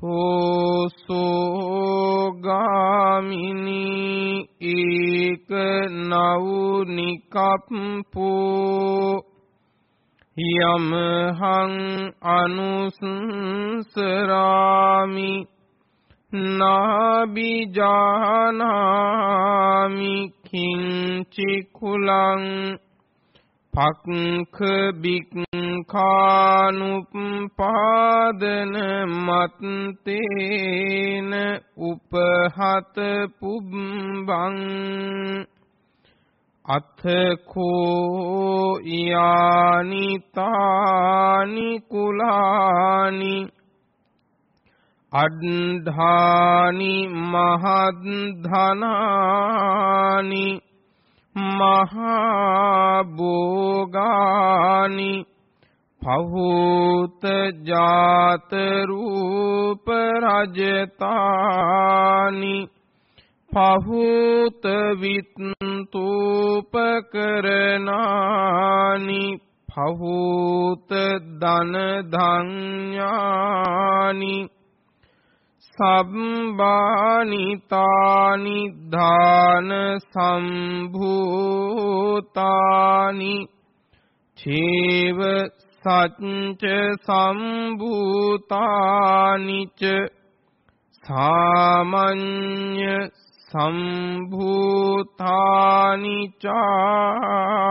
ඉතෝසෝ ගාමිනී ඒක නවුනිකප්පෝ යමහං අනුසංසරාමි නාබිජානාමි කිංචි කුලං පක්ඛ බික්ඛානුප්පාදන මත්තේන උපහත පුබ්බං අත්ථකෝ යානි තානි කුලානි අද්ධානි මහද්ධනානි මහා භෝගානි පහූත ජාත රූප රජතානි පහූත විත්තුපකරණානි පහූත ධන ධඤ්ඤානි සබ්බානිතානි ධාන සම්භූතානි චේව සච්ච සම්භූතානි ච සාමඤ්ඤ සම්භූතානි චාති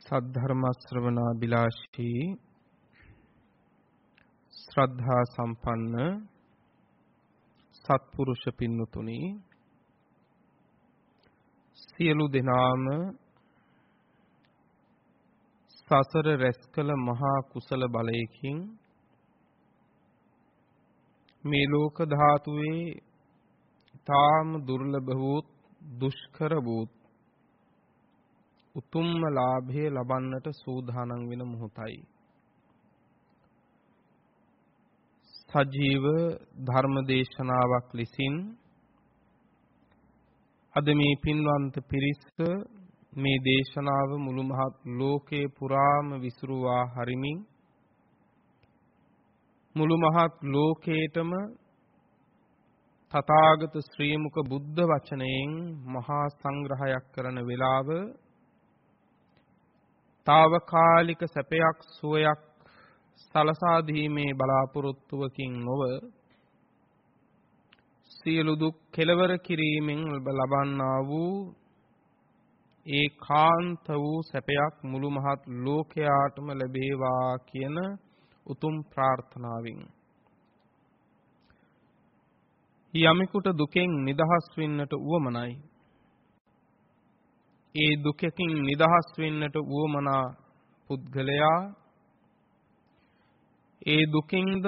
සද්ධර්ම ශ්‍රවණා බිලාෂී ශ්‍රද්ධා සම්පන්න. සත්පුරුෂ පින්නතුනි සියලු දෙනාම සසර රැස්කල මහා කුසල බලයකින් මේ ලෝක ධාතුවේ තාම දුර්ලභ වූ දුෂ්කර වූ උතුම්ම ලාභය ලබන්නට සූදානම් වෙන මොහොතයි. සජීව ධර්ම දේශනාවක් ලෙසින් අද මේ පින්වන්ත පිරිස මේ දේශනාව මුළු මහත් ලෝකේ පුරාම විසිරුවා හරිමින් මුළු මහත් ලෝකේටම තථාගත ශ්‍රී මුක බුද්ධ වචනයෙන් මහා සංග්‍රහයක් කරන වේලාව తాවකාලික සැපයක් සුවයක් සලසා දීමේ බලාපොරොත්තුවකින් නොව සියලු දුක් කෙලවර කිරීමෙන් ලබන්නා වූ ඒකාන්ත වූ සැපයක් මුළු මහත් ලෝකයාටම ලැබේවා කියන උතුම් ප්‍රාර්ථනාවෙන්. යමෙකුට දුකෙන් නිදහස් වෙන්නට උවමනයි. ඒ දුකකින් නිදහස් වෙන්නට උවමනා පුද්ගලයා ඒ දුකින්ද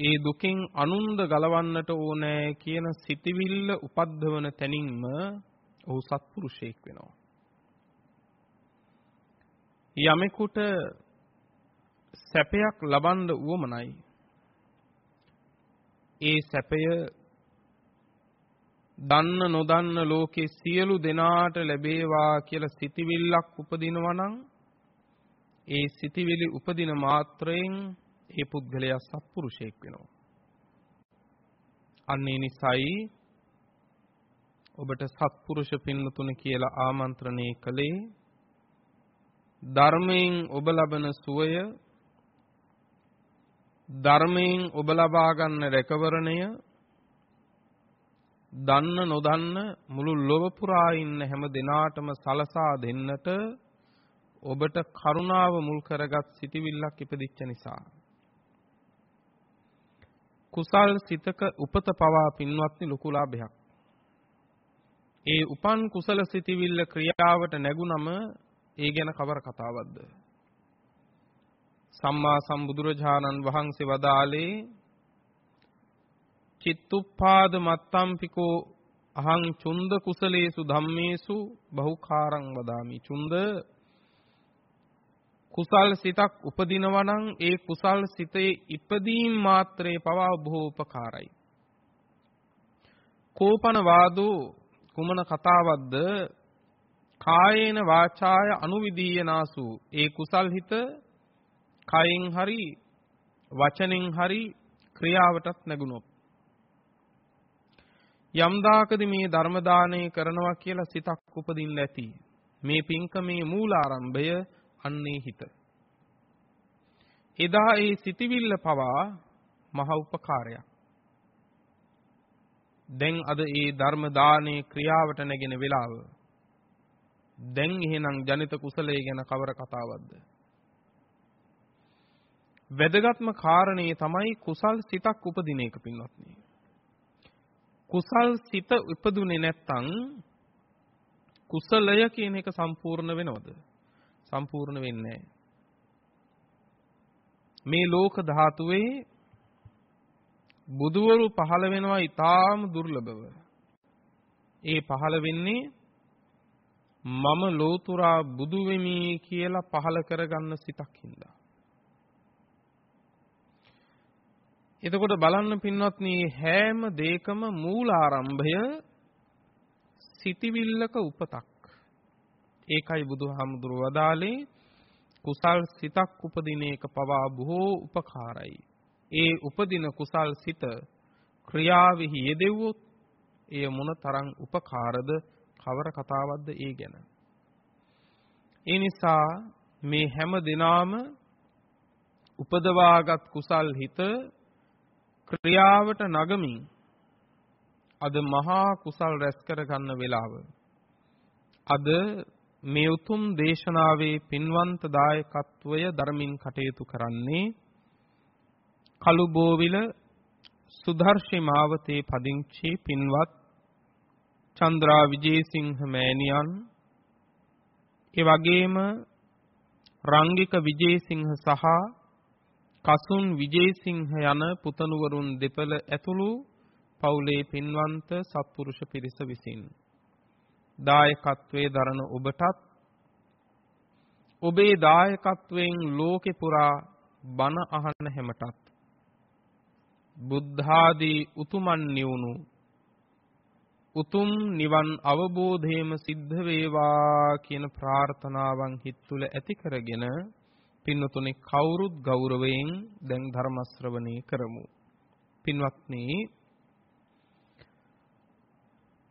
ඒ දුකින් අනුන්ද ගලවන්නට ඕනෑ කියන සිටිවිල්ල උපද්දවන තැනින්ම ඔහු සත්පුරුෂයෙක් වෙනවා. යමෙකුට සැපයක් ලබන්න උවමනයි. ඒ සැපය දන්න නොදන්න ලෝකේ සියලු දෙනාට ලැබේවා කියලා සිටිවිල්ලක් උපදිනවා නම් ඒ සිටිවිලි උපදින මාත්‍රයෙන් ඒ පුද්ගලයා සත්පුරුෂයෙක් වෙනවා. අන්න ඒ නිසායි ඔබට සත්පුරුෂ පින්නතුන කියලා ආමන්ත්‍රණය කළේ ධර්මයෙන් ඔබ ලබන සුවය ධර්මයෙන් ඔබ ලබා ගන්න රැකවරණය දන්න නොදන්න මුළු ලොව පුරා ඉන්න හැම දිනාටම සලසා දෙන්නට ඔබට කරුණාව මුල් කරගත් සිටිවිල්ලක් ඉපදිච්ච නිසා කුසල් සිතක උපත පවා පින්වත්නි ලොකු ලාභයක් ඒ උපන් කුසල සිතිවිල්ල ක්‍රියාවට නැගුණම ඒ ගැන කවර කතාවක්ද? සම්මා සම්බුදුරජාණන් වහන්සේ වදාළේ චිත්තුප්පාද මත්තම්පිකෝ අහං චුන්ද කුසලේසු ධම්මේසු බහුකාරං වදාමි. චුන්ද කුසල් සිතක් උපදිනවා නම් ඒ කුසල් සිතේ ඉපදීම් මාත්‍රේ පවා බොහෝ උපකාරයි. කෝපන වාදෝ කුමන කතාවක්ද? කායේන වාචාය අනුවිදීයනාසු. ඒ කුසල් හිත කයෙන් හරි වචනෙන් හරි ක්‍රියාවටත් නැගුණොත්. යම් දාකදී මේ ධර්ම දානය කරනවා කියලා සිතක් උපදින්න ඇති. මේ පින්කමේ මූලාරම්භය අන්නේ හිත එදා ඒ සිටිවිල්ල පවා මහ උපකාරයක් දැන් අද ඒ ධර්ම දානේ ක්‍රියාවට නැගෙන වෙලාව. දැන් එහෙනම් ජනිත කුසලයේ ගැන කවර කතාවක්ද? වැදගත්ම කාරණේ තමයි කුසල් සිතක් උපදින එක පින්වත්නි. කුසල් සිත උපදුනේ නැත්තම් කුසලය කියන එක සම්පූර්ණ වෙනවද? සම්පූර්ණ වෙන්නේ මේ ලෝක ධාතුවේ බුදුවරු පහළ වෙනවා ඊටාම දුර්ලභව. ඒ පහළ වෙන්නේ මම ලෝතුරා බුදු වෙමි කියලා පහළ කරගන්න සිතක් හින්දා. එතකොට බලන්න පින්වත්නි හැම දෙයකම මූලාරම්භය සිටිවිල්ලක උපතක්. ඒකයි බුදුහාමුදුරුව වදාලේ කුසල් සිතක් උපදින එක පවා බොහෝ උපකාරයි. ඒ උපදින කුසල් සිත ක්‍රියාවෙහි යෙදෙව්වොත් එය මොන තරම් උපකාරද කවර කතාවක්ද ඒ ගැන. ඒ නිසා මේ හැම දිනාම උපදවාගත් කුසල් හිත ක්‍රියාවට නගමින් අද මහා කුසල් රැස් කර ගන්න වෙලාව. අද මේ උතුම් දේශනාවේ පින්වන්ත දායකත්වය ධර්මින් කටයුතු කරන්නේ කළුබෝවිල සුදර්ශි මාවතේ පදිංචි පින්වත් චන්ද්‍රා විජේසිංහ මෑණියන් ඒ වගේම රංගික විජේසිංහ සහ කසුන් විජේසිංහ යන පුතණුවරුන් දෙපළ ඇතුළු පවුලේ පින්වන්ත සත්පුරුෂ පිරිස විසින් දායකත්වයේ දරන ඔබටත් ඔබේ දායකත්වයෙන් ලෝකේ පුරා බණ අහන්න හැමටත් බුද්ධාදී උතුමන් නිවුණු උතුම් නිවන් අවබෝධයම සිද්ධ වේවා කියන ප්‍රාර්ථනාවන් හිත තුළ ඇති කරගෙන පින්වතුනි කවුරුත් ගෞරවයෙන් දැන් ධර්ම ශ්‍රවණය කරමු. පින්වත්නි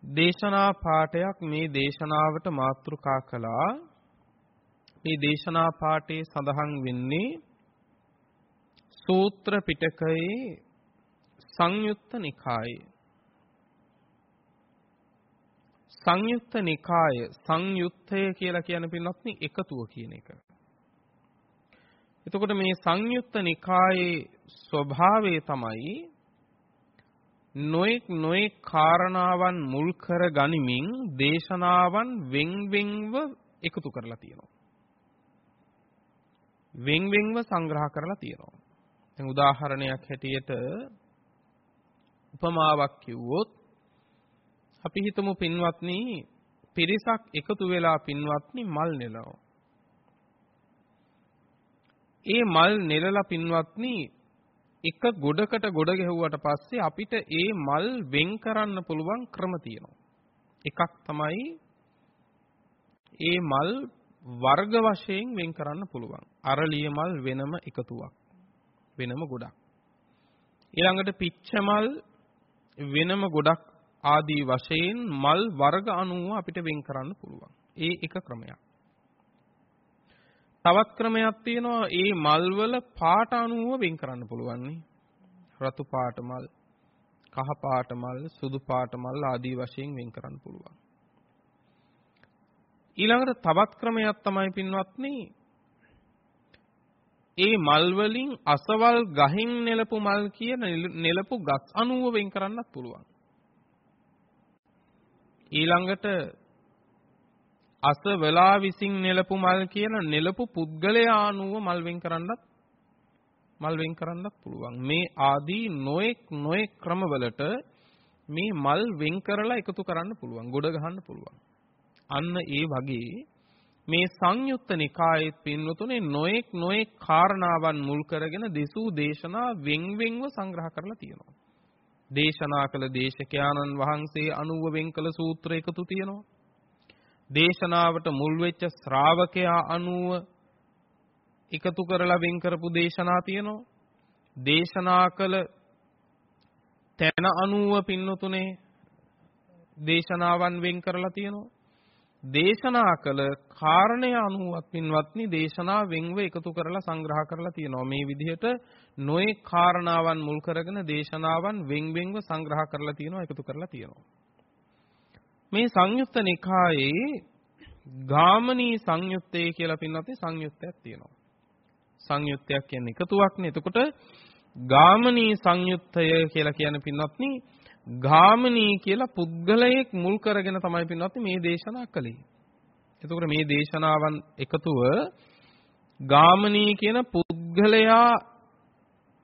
දේශනා පාඩයක් මේ දේශනාවට මාතෘකා කළා. මේ දේශනා පාඩේ සඳහන් වෙන්නේ සූත්‍ර පිටකයේ සංයුත්ත නිකායේ සංයුත්ත නිකාය සංයුත්තය කියලා කියන පින්වත්නි එකතුව කියන එක. එතකොට මේ සංයුත්ත නිකායේ ස්වභාවය තමයි නොඑක් නොඑක් කාරණාවන් මුල් කර ගනිමින් දේශනාවන් වෙන් වෙන්ව එකතු කරලා තියෙනවා. වෙන් වෙන්ව සංග්‍රහ කරලා තියෙනවා. දැන් උදාහරණයක් හැටියට උපමාවක් කිව්වොත් අපි හිතමු පින්වත්නි පිරිසක් එකතු වෙලා පින්වත්නි මල් නෙලනවා. ඒ මල් නෙලලා පින්වත්නි එක ගොඩකට ගොඩ ගැහුවට පස්සේ අපිට ඒ මල් වෙන් කරන්න පුළුවන් ක්‍රම තියෙනවා. එකක් තමයි ඒ මල් වර්ග වශයෙන් වෙන් කරන්න පුළුවන්. අරලිය මල් වෙනම එකතුවක්. වෙනම ගොඩක්. ඊළඟට පිච්ච මල් වෙනම ගොඩක් ආදී වශයෙන් මල් වර්ග අනුව අපිට වෙන් කරන්න පුළුවන්. ඒ එක ක්‍රමයක්. තවත් ක්‍රමයක් තියෙනවා ඒ මල් වල පාට අනුව වෙන් කරන්න පුළුවන් රතු පාට මල්, කහ පාට මල්, සුදු පාට මල් ආදී වශයෙන් වෙන් කරන්න පුළුවන්. ඊළඟට තවත් ක්‍රමයක් තමයි පින්වත්නි ඒ මල් වලින් අසවල් ගහින් නෙලපු මල් කියන නෙලපු ගස් අණුව වෙන් කරන්නත් පුළුවන්. ඊළඟට අස වෙලා විසින් නෙලපු මල් කියන නෙලපු පුද්ගලයා ආනුව මල් වෙන් කරන්නත් මල් වෙන් කරන්නත් පුළුවන්. මේ ආදී නොඑක් නොඑක් ක්‍රමවලට මේ මල් වෙන් කරලා එකතු කරන්න පුළුවන්. ගොඩ ගහන්න පුළුවන්. අන්න ඒ වගේ මේ සංයුත්ත නිකායේ පින්වතුනේ නොඑක් නොඑක් කාරණාවන් මුල් කරගෙන දෙසූ දේශනා වෙන් වෙන්ව සංග්‍රහ කරලා තියෙනවා. දේශනා කළ දේශකයාණන් වහන්සේ අනුව වෙන් කළ සූත්‍ර එකතු තියෙනවා. දේශනාවට මුල් වෙච්ච ශ්‍රාවකයා අනුව එකතු කරලා වෙන් කරපු දේශනා තියෙනවා. දේශනා කළ තැන අනුව පින්නතුනේ දේශනාවන් වෙන් කරලා තියෙනවා. දේශනා කළ කාරණය අනුවත් පින්වත්නි දේශනා වෙන්ව එකතු කරලා සංග්‍රහ කරලා තියෙනවා. මේ විදිහට නොයේ කාරණාවන් මුල් කරගෙන දේශනාවන් වෙන් වෙන්ව සංග්‍රහ කරලා තියෙනවා එකතු කරලා තියෙනවා. මේ සංයුත්ත නිකායේ ගාමනී සංයුත්තේ කියලා පින්වත්නි සංයුත්තයක් තියෙනවා. සංයුත්තයක් කියන්නේ එකතුවක්නේ. එතකොට ගාමනී සංයුත්තය කියලා කියන පින්වත්නි ගාමනී කියලා පුද්ගලයෙක් මුල් කරගෙන තමයි පින්වත්නි මේ දේශනා කළේ. එතකොට මේ දේශනාවන් එකතුව ගාමනී කියන පුද්ගලයා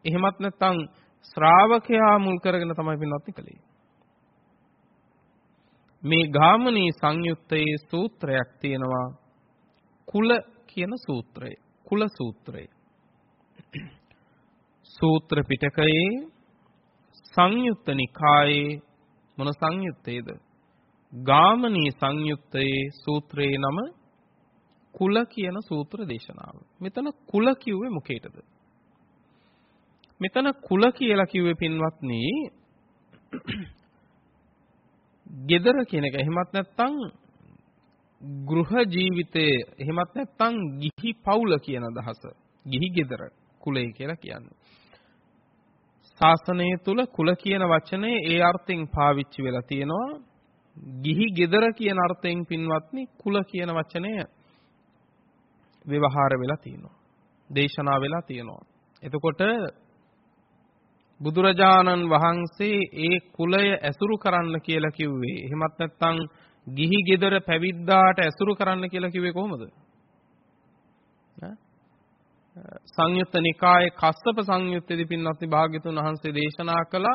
එහෙමත් නැත්නම් ශ්‍රාවකයා මුල් කරගෙන තමයි පින්වත්නි කළේ. මේ ගාමනී සංයුත්තයේ සූත්‍රයක් තියෙනවා කුල කියන සූත්‍රය. කුල සූත්‍රය. සූත්‍ර පිටකයේ සංයුත්ත නිකායේ මොන සංයුත්තේද? ගාමනී සංයුත්තයේ සූත්‍රයේ නම කුල කියන සූත්‍ර දේශනාව. මෙතන කුල කිව්වේ මොකේද? මෙතන කුල කියලා කිව්වේ පින්වත්නි gedara කියන එක. එහෙමත් නැත්නම් ගෘහ ජීවිතයේ එහෙමත් නැත්නම් ගිහි පවුල කියන අදහස. ගිහි gedara කුලය කියලා කියන්නේ. ශාසනය තුල කුල කියන වචනේ ඒ අර්ථයෙන් පාවිච්චි වෙලා තියෙනවා. ගිහි gedara කියන අර්ථයෙන් පින්වත්නි කුල කියන වචනය ව්‍යවහාර වෙලා තියෙනවා. දේශනා වෙලා තියෙනවා. එතකොට බුදුරජාණන් වහන්සේ ඒ කුලය ඇසුරු කරන්න කියලා කිව්වේ. එහෙමත් නැත්නම් ගිහි ගෙදර පැවිද්දාට ඇසුරු කරන්න කියලා කිව්වේ කොහොමද? සංයුත්ත නිකායේ කස්සප සංයුත්තේදී පින්වත්නි භාග්‍යතුන් වහන්සේ දේශනා කළ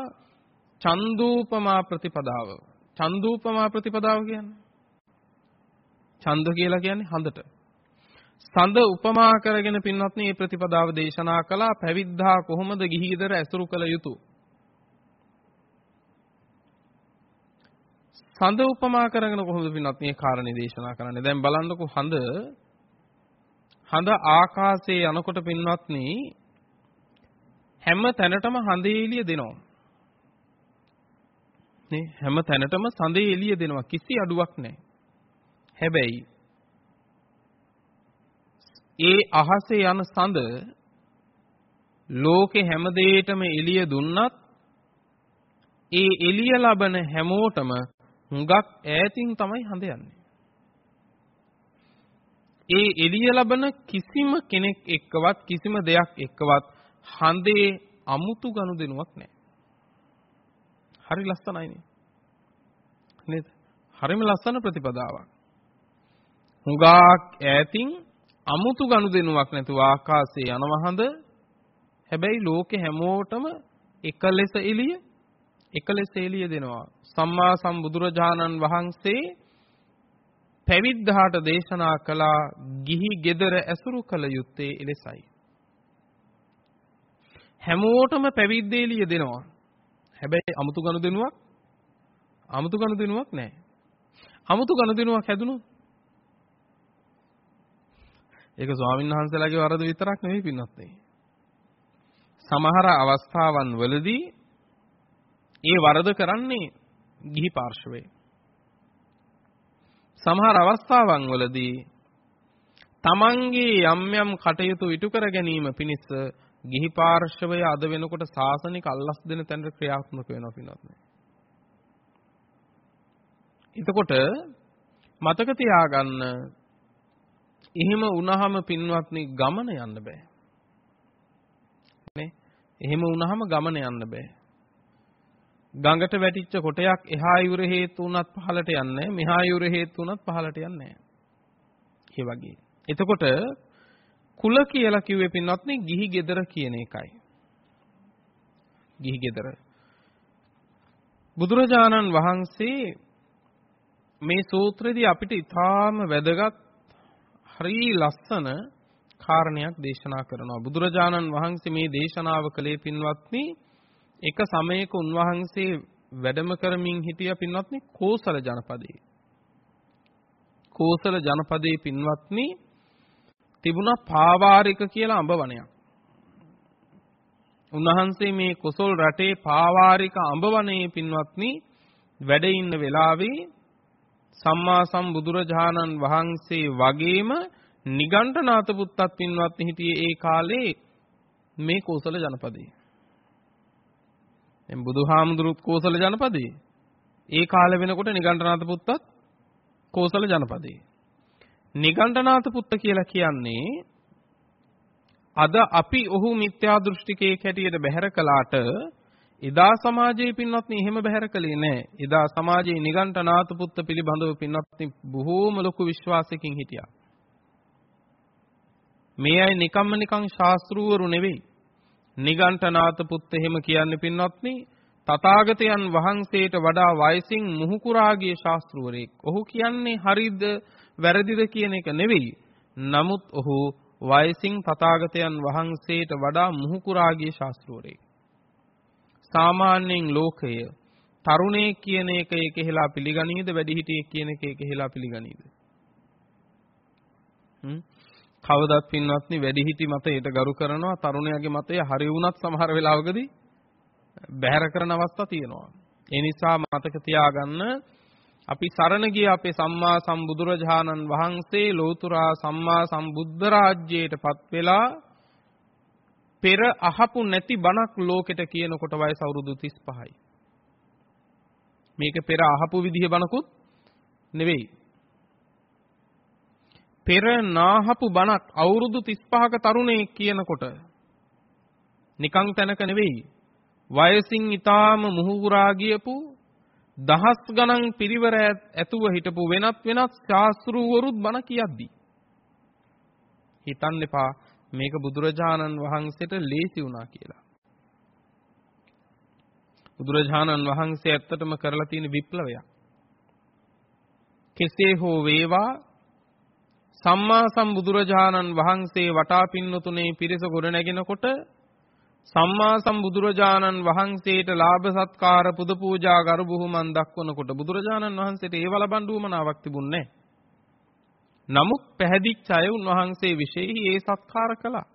චන්දූපමා ප්‍රතිපදාව. චන්දූපමා ප්‍රතිපදාව කියන්නේ ඡන්ද කියලා කියන්නේ හඳට. සඳ උපමා කරගෙන පින්වත්නි මේ ප්‍රතිපදාව දේශනා කළා. පැවිද්දා කොහොමද ගිහි ගෙදර ඇසුරු කළ යුතු? සඳ උපමා කරගෙන කොහොමද පින්වත්නි මේ කාරණේ දේශනා කරන්නේ? දැන් බලන්නකො හඳ. හඳ ආකාශයේ යනකොට පින්වත්නි හැම තැනටම හඳේ එළිය දෙනවා. නේ? හැම තැනටම සඳේ එළිය දෙනවා. කිසි අඩුවක් නැහැ. හැබැයි ඒ අහසේ යන සඳ ලෝකේ හැම දෙයකම එළිය දුන්නත් ඒ එළිය ලබන හැමෝටම හුඟක් ඈතින් තමයි හඳ යන්නේ. ඒ එළිය ලබන කිසිම කෙනෙක් එක්කවත් කිසිම දෙයක් එක්කවත් හඳේ අමුතු ගනුදෙනුවක් නැහැ. හරි ලස්සනයිනේ. නේද? හරිම ලස්සන ප්‍රතිපදාවක්. හුඟක් ඈතින් අමුතු ගනුදෙනුවක් නැතුව ආකාශයේ යනවහඳ හැබැයි ලෝකේ හැමෝටම එක ලෙස එළිය එක ලෙස එළිය දෙනවා. සම්මා සම්බුදුරජාණන් වහන්සේ පැවිද්දාට දේශනා කළා ගිහි gedara ඇසුරු කළ යුත්තේ එලෙසයි හැමෝටම පැවිද්ද එළිය දෙනවා. හැබැයි අමුතු ගනුදෙනුවක් අමුතු ගනුදෙනුවක් නැහැ. අමුතු ගනුදෙනුවක් හැදුණොත් ඒක ස්වාමීන් වහන්සේලාගේ වරද විතරක් නෙවෙයි පින්වත් සමහර අවස්ථාවන් වලදී ඒ වරද කරන්නේ ගිහි පාර්ශවයේ. සමහර අවස්ථාවන් වලදී තමන්ගේ යම් යම් කටයුතු ඉටු කර ගැනීම පිණිස ගිහි පාර්ශවය අද වෙනකොට සාසනික අල්ලස් දෙන තැනට ක්‍රියාත්මක වෙනවා පින්වත්. එතකොට මතක තියාගන්න එහෙම වුණාම පින්වත්නි ගමන යන්න බෑ. නේ? එහෙම වුණාම ගමන යන්න බෑ. ගඟට වැටිච්ච කොටයක් එහා යුර හේතු වුණත් පහළට යන්නේ මෙහා යුර හේතු වුණත් පහළට යන්නේ ඒ වගේ. එතකොට කුල කියලා කිව්වේ පින්වත්නි ගිහි ගෙදර කියන එකයි. ගිහි ගෙදර. බුදුරජාණන් වහන්සේ මේ සූත්‍රයේදී අපිට ඊටාම වැදගත් හරි ලස්සන කාරණයක් දේශනා කරනවා. බුදුරජාණන් වහන්සේ මේ දේශනාව කළේ පින්වත්නි එක සමයක උන්වහන්සේ වැඩම කරමින් හිටිය පින්වත්නි කෝසල ජනපදයේ. කෝසල ජනපදයේ පින්වත්නි තිබුණා පාවාරික කියලා අඹ වනයක්. උන්වහන්සේ මේ කොසල් රටේ පාවාරික අඹ වනයේ පින්වත්නි වැඩ ඉන්න වෙලාවේ සම්මා සම්බුදුරජාණන් වහන්සේ වගේම නිගණ්ඨනාත පුත්තත් පින්වත්නි හිටියේ ඒ කාලේ මේ කෝසල ජනපදයේ. දැන් බුදුහාමුදුරුත් කෝසල ජනපදයේ. ඒ කාලේ වෙනකොට නිගණ්ඨනාත පුත්තත් කෝසල ජනපදයේ. නිගණ්ඨනාත පුත්ත කියලා කියන්නේ අද අපි ඔහු මිත්‍යා දෘෂ්ටිකයෙක් හැටියට බැහැර කළාට එදා සමාජයේ පින්වත්නි එහෙම බැහැර කළේ නැහැ. එදා සමාජයේ නිගණ්ඨනාත පුත්ත පිළිබඳව පින්වත්නි බොහෝම ලොකු විශ්වාසයකින් හිටියා. මේ අය නිකම්ම නිකං ශාස්ත්‍රූවරු නෙවෙයි. නිගණ්ඨනාත පුත්ත එහෙම කියන්නේ පින්වත්නි තථාගතයන් වහන්සේට වඩා වයසින් මුහුකුරා ගිය ශාස්ත්‍රූවරයෙක්. ඔහු කියන්නේ හරිද වැරදිද කියන එක නෙවෙයි. නමුත් ඔහු වයසින් තථාගතයන් වහන්සේට වඩා මුහුකුරා ගිය ශාස්ත්‍රූවරයෙක්. සාමාන්‍යයෙන් ලෝකය තරුණයෙක් කියන එක එකහෙලා පිළිගනීද වැඩිහිටියෙක් කියන එක එකහෙලා පිළිගනීද? හ්ම් කවදත් පින්වත්නි වැඩිහිටි මතයට ගරු කරනවා තරුණයාගේ මතය හරි වුණත් සමහර වෙලාවකදී බැහැර කරන අවස්ථා තියෙනවා. ඒ නිසා මතක තියාගන්න අපි සරණ ගිය අපේ සම්මා සම්බුදුරජාණන් වහන්සේ ලෝතුරා සම්මා සම්බුද්ධ රාජ්‍යයටපත් වෙලා පෙර අහපු නැති බණක් ලෝකෙට කියනකොට වයස අවුරුදු 35යි. මේක පෙර අහපු විදිහ බණකුත් නෙවෙයි. පෙර නාහපු බණක් අවුරුදු 35ක තරුණයෙක් කියනකොට නිකං තැනක නෙවෙයි වයසින් ඊටාම මුහුකුරා ගියපු දහස් ගණන් පිරිවර ඇතුව හිටපු වෙනත් වෙනත් ශාස්ත්‍රූවරුත් බණ කියද්දි හිතන්න එපා මේක බුදුරජාණන් වහන්සේට ලේසි වුණා කියලා. බුදුරජාණන් වහන්සේ ඇත්තටම කරලා තියෙන විප්ලවයක්. කෙසේ හෝ වේවා සම්මා සම්බුදුරජාණන් වහන්සේ වටා පින්නතුනේ පිරිස ගොඩ නැගෙනකොට සම්මා සම්බුදුරජාණන් වහන්සේට ලාභ සත්කාර පුද පූජා කරු බුහුමන් දක්වනකොට බුදුරජාණන් වහන්සේට ඒව ලබන් දුවමනාවක් තිබුණේ නමුත් පැහැදිච්ච අය උන්වහන්සේ විශේෂයි ඒ සත්කාර කළා.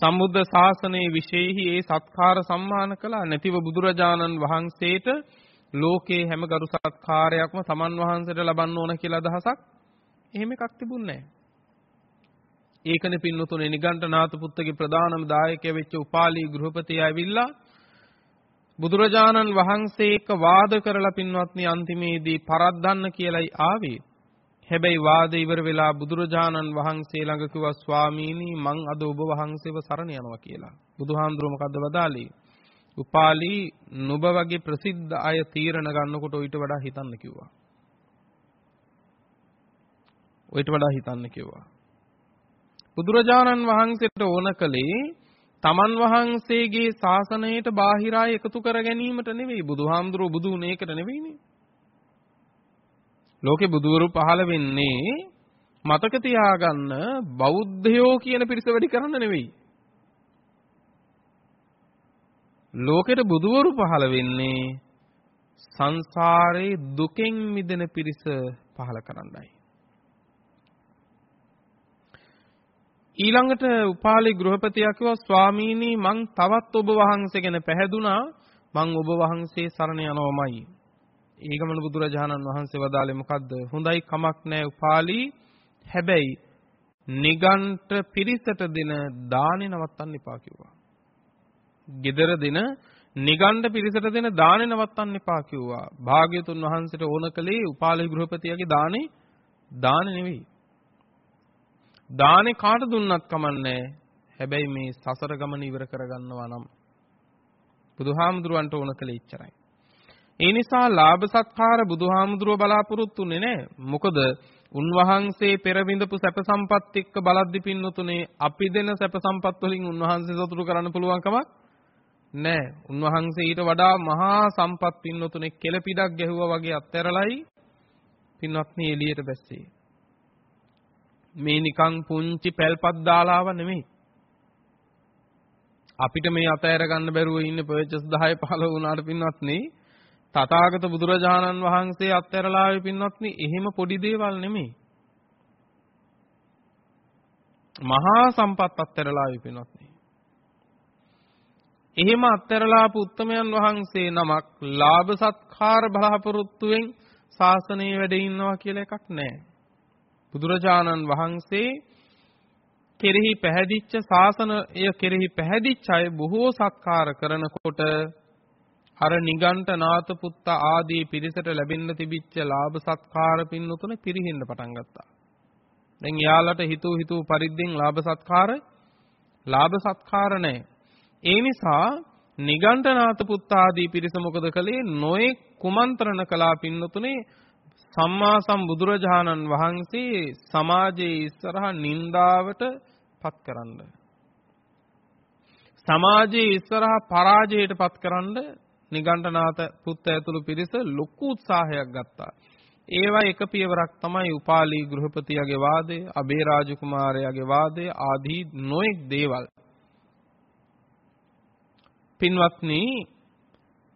සම්බුද්ධ ශාසනයේ විශේෂයි ඒ සත්කාර සම්මාන කළා. නැතිව බුදුරජාණන් වහන්සේට ලෝකේ හැම ගරු සත්කාරයක්ම සමන් වහන්සේට ලබන්න ඕන කියලා අදහසක් එහෙම එකක් තිබුණේ නැහැ. ඒකනේ පින්නතුනේ නිගණ්ඨනාත පුත්තගේ ප්‍රධානම දායකය වෙච්ච උපාලි ගෘහපතිය ඇවිල්ලා බුදුරජාණන් වහන්සේ එක්ක වාද කරලා පින්වත්නි අන්තිමේදී පරද්දන්න කියලයි ආවේ. හැබැයි වාද ඉවර වෙලා බුදුරජාණන් වහන්සේ ළඟ කිව්වා ස්වාමීනි මං අද ඔබ වහන්සේව සරණ යනවා කියලා. බුදුහාමුදුරුවෝ මොකද්ද වදාළේ? උපාලි නුඹ වගේ ප්‍රසිද්ධ අය තීරණ ගන්නකොට ඊට වඩා හිතන්න කිව්වා. ඊට වඩා හිතන්න කිව්වා. බුදුරජාණන් වහන්සේට ඕන කලේ තමන් වහන්සේගේ ශාසනයට බාහිර අය එකතු කර ගැනීමට නෙවෙයි බුදුහාමුදුරුවෝ බුදු වුණ එකට නෙවෙයිනේ. ලෝකේ බුදුවරු පහළ වෙන්නේ මතක තියාගන්න බෞද්ධයෝ කියන පිරිස වැඩි කරන්න නෙවෙයි. ලෝකෙට බුදුවරු පහළ වෙන්නේ සංසාරේ දුකෙන් මිදෙන පිරිස පහළ කරන්නයි. ඊළඟට උපාලි ගෘහපතියා කිව්වා ස්වාමීනි මං තවත් ඔබ වහන්සේ ගැන පැහැදුනා මං ඔබ වහන්සේ සරණ යනවමයි. ඊගමන බුදුරජාණන් වහන්සේ වදාළේ මොකද්ද? හොඳයි කමක් නැහැ උපාලි. හැබැයි නිගන්ට පිරිසට දෙන දානේ නවත්තන්න එපා කිව්වා. gedara දෙන නිගණ්ඩ පිරිසට දෙන දානේ නවත්තන්න එපා කිව්වා. භාග්‍යතුන් වහන්සේට ඕන කලේ උපාලි ගෘහපතියගේ දානේ දානේ නෙවෙයි. දානේ කාට දුන්නත් කමන්නේ හැබැයි මේ සසර ගමන ඉවර කරගන්නවා නම් බුදුහාමුදුරුවන්ට ඕන කළේ ඉච්චරයි. ඒ නිසා ලාභ සත්කාර බුදුහාමුදුරුව බලාපොරොත්තුුනේ නැහැ. මොකද උන්වහන්සේ පෙර විඳපු සැප සම්පත් එක්ක බලද්දි පින්නතුනේ අපි දෙන සැප සම්පත් වලින් උන්වහන්සේ සතුටු කරන්න පුළුවන් කමක් නැහැ. උන්වහන්සේ ඊට වඩා මහා සම්පත් පින්නතුනේ කෙලපිඩක් ගැහුවා වගේ අත්හැරලයි පින්වත්නි එළියට බැස්සේ. මේ නිකන් පුංචි පැල්පත් දාලාව නෙමෙයි. අපිට මේ අතෑර ගන්න බැරුව ඉන්නේ පර්චස් 10 15 වුණාට පින්වත්නි තථාගත බුදුරජාණන් වහන්සේ අත්හැරලාවේ පින්වත්නි එහෙම පොඩි දේවල් නෙමෙයි. මහා සම්පත් අත්හැරලාවේ පින්වත්නි. එහෙම අත්හැරලාපු උත්තමයන් වහන්සේ නමක් ලාභ සත්කාර බලාපොරොත්තුෙන් ශාසනයේ වැඩ ඉන්නවා කියලා එකක් නැහැ. බුදුරජාණන් වහන්සේ කෙරෙහි පැහැදිච්ච ශාසනය කෙරෙහි පැහැදිච්ච අය බොහෝ සත්කාර කරනකොට අර නිගණ්ඨ නාත පුත්ත ආදී පිරිසට ලැබෙන්න තිබිච්ච ලාභ සත්කාර පින්නතුන පිරිහින්න පටන් ගත්තා. දැන් යාලට හිතූ හිතූ පරිද්දෙන් ලාභ සත්කාර ලාභ සත්කාර නැහැ. ඒ නිසා නිගණ්ඨ නාත පුත්ත ආදී පිරිස මොකද කළේ? නොයේ කුමන්ත්‍රණ කළා පින්නතුනේ සම්මා සම්බුදුරජාණන් වහන්සේ සමාජයේ ඉස්සරහා නින්දාවට පත් කරන්න. සමාජයේ ඉස්සරහා පරාජයට පත් කරන්න නිගණ්ඨනාත පුත්ත ඇතුළු පිරිස ලොකු උත්සාහයක් ගත්තා. ඒවා එක පියවරක් තමයි උපාලි ගෘහපතියගේ වාදය, අබේ රාජකුමාරයාගේ වාදය ආදී නොඑක් දේවල්. පින්වත්නි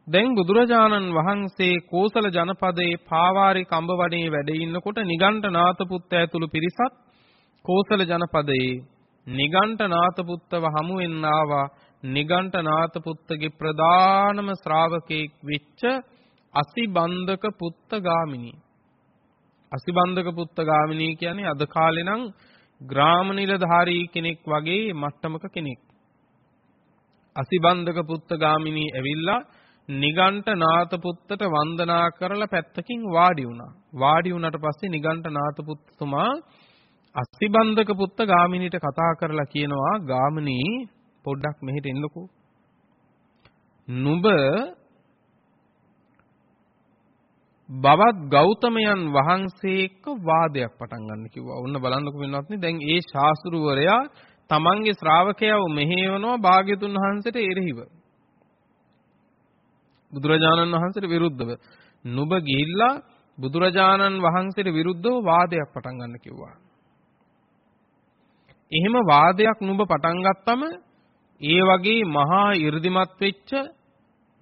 දැන් බුදුරජාණන් වහන්සේ කෝසල ජනපදයේ පාවාරි කඹවණේ වැඩ ඉන්නකොට නිගණ්ඨනාත පුත්ත ඇතුළු පිරිසත් කෝසල ජනපදයේ නිගණ්ඨනාත පුත්තව හමු වෙන්න ආවා නිගණ්ඨනාත පුත්තගේ ප්‍රධානම ශ්‍රාවකෙක් වෙච්ච අසිබන්ධක පුත්ත ගාමිනී අසිබන්ධක පුත්ත ගාමිනී කියන්නේ අද කාලේ නම් ග්‍රාම නිලධාරී කෙනෙක් වගේ මට්ටමක කෙනෙක් අසිබන්ධක පුත්ත ගාමිනී ඇවිල්ලා නිගණ්ඨ නාත පුත්තට වන්දනා කරලා පැත්තකින් වාඩි වුණා. වාඩි වුණාට පස්සේ නිගණ්ඨ නාත පුත්තුමා අස්තිබන්ධක පුත්ත ගාමිනීට කතා කරලා කියනවා ගාමිනී පොඩ්ඩක් මෙහෙට එන්නකෝ. නුඹ බවත් ගෞතමයන් වහන්සේ එක්ක වාදයක් පටන් ගන්න කිව්වා. ඔන්න බලන්නකො වෙනවත්නි දැන් ඒ ශාස්ත්‍රූවරයා තමන්ගේ ශ්‍රාවකයව මෙහෙවනවා භාග්‍යතුන් වහන්සේට එරෙහිව. බුදුරජාණන් වහන්සේට විරුද්ධව. නුඹ ගිහිල්ලා බුදුරජාණන් වහන්සේට විරුද්ධව වාදයක් පටන් ගන්න කිව්වා. එහෙම වාදයක් නුඹ පටන් ගත්තම ඒ වගේ මහා 이르දිමත් වෙච්ච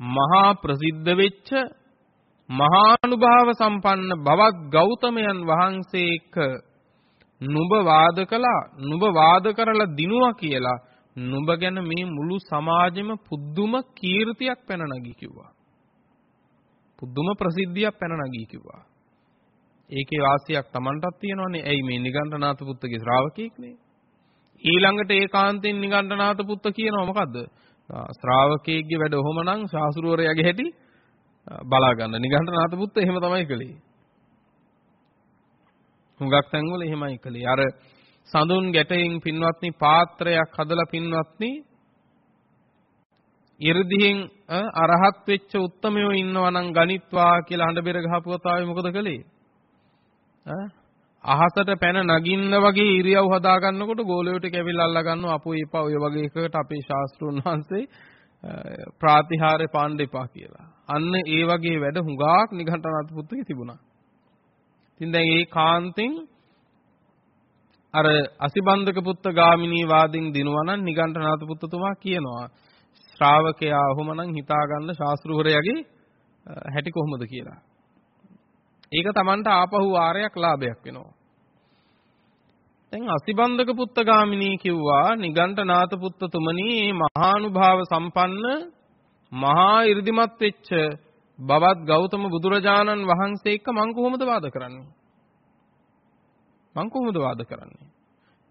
මහා ප්‍රසිද්ධ වෙච්ච මහානුභාව සම්පන්න බවත් ගෞතමයන් වහන්සේ එක්ක නුඹ වාද කළා නුඹ වාද කරලා දිනුවා කියලා නුඹ ගැන මේ මුළු සමාජෙම පුදුම කීර්තියක් පැන නගී කිව්වා. පුදුම ප්‍රසිද්ධියක් පැන නගී කිව්වා. ඒකේ වාසියක් Tamanටත් තියෙනවනේ. ඇයි මේ නිගණ්ඨනාත පුත්තගේ ශ්‍රාවකෙක් නේ? ඊළඟට ඒකාන්තෙන් නිගණ්ඨනාත පුත්ත කියනවා මොකද්ද? ශ්‍රාවකයෙක්ගේ වැඩ ඔහොමනම් ශාස්ත්‍රවරයාගේ හැටි බලා ගන්න. නිගණ්ඨනාත පුත්ත එහෙම තමයි කළේ. හුඟක් තැන්වල එහෙමයි කළේ. අර සඳුන් ගැටයෙන් පින්වත්නි පාත්‍රයක් හදලා පින්වත්නි 이르දිහෙන් අරහත් වෙච්ච උත්තමයෝ ඉන්නවා නම් ගණිත්වා කියලා හඬ බෙර ගහපුවතාවේ මොකද කළේ? අහසට පැන නගින්න වගේ ඉරියව් හදා ගන්නකොට ගෝලයට කැවිල් අල්ලා ගන්නවා අපෝ එපා ඔය වගේ එකකට අපේ ශාස්ත්‍රුන් වහන්සේ ප්‍රාතිහාර්ය පාණ්ඩ එපා කියලා. අන්න ඒ වගේ වැඩ හුඟක් නිඝණ්ඨනාත පුත්තුගේ තිබුණා. ඉතින් දැන් ඒ කාන්තෙන් අර අසිබන්ධක පුත්ත ගාමිනී වාදින් දිනුවා නම් නිඝණ්ඨනාත පුත්තුතුමා කියනවා ශ්‍රාවකයා ඔහොමනම් හිතා ගන්න ශාස්ත්‍රවරයාගේ හැටි කොහොමද කියලා. ඒක Tamanට ආපහු වාරයක් ලාභයක් වෙනවා. දැන් අසිබන්ධක පුත්තගාමිනී කිව්වා නිගණ්ඨනාත පුත්තතුමනි මේ මහානුභාව සම්පන්න මහා 이르දිමත් වෙච්ච බවත් ගෞතම බුදුරජාණන් වහන්සේ එක්ක මං කොහොමද වාද කරන්නේ? මං කොහොමද වාද කරන්නේ?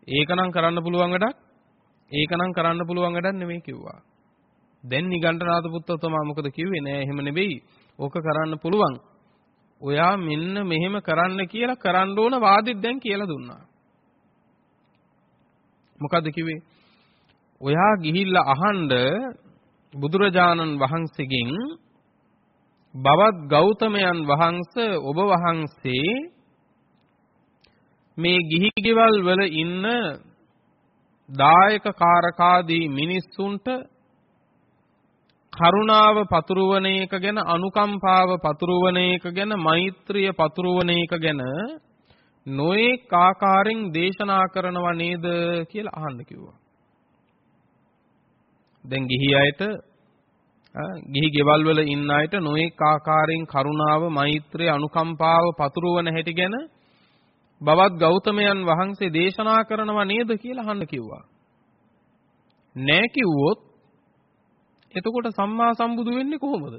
ඒකනම් කරන්න පුළුවන් වැඩක් ඒකනම් කරන්න පුළුවන් වැඩක් නෙමෙයි කිව්වා. දැන් නිගණ්ඨනාත පුත්තතුමා මොකද කිව්වේ නෑ එහෙම නෙවෙයි. ඕක කරන්න පුළුවන්. ඔයා මෙන්න මෙහෙම කරන්න කියලා කරන්න ඕන වාදෙත් දැන් කියලා දුන්නා. මොකද්ද කිව්වේ? ඔයා ගිහිල්ලා අහන්න බුදුරජාණන් වහන්සේගෙන් බවත් ගෞතමයන් වහන්සේ ඔබ වහන්සේ මේ ගිහි ගෙවල් වල ඉන්න දායක කාරකාදී මිනිස්සුන්ට කරුණාව පතුරවන එක ගැන අනුකම්පාව පතුරවන එක ගැන මෛත්‍රිය පතුරවන එක ගැන නොඑක ආකාරයෙන් දේශනා කරනව නේද කියලා අහන්න කිව්වා. දැන් ගිහි අයට ගිහි ගෙවල් වල ඉන්න අයට නොඑක ආකාරයෙන් කරුණාව මෛත්‍රිය අනුකම්පාව පතුරවන හැටි ගැන බවත් ගෞතමයන් වහන්සේ දේශනා කරනව නේද කියලා අහන්න කිව්වා. නෑ කිව්වොත් එතකොට සම්මා සම්බුදු වෙන්නේ කොහොමද?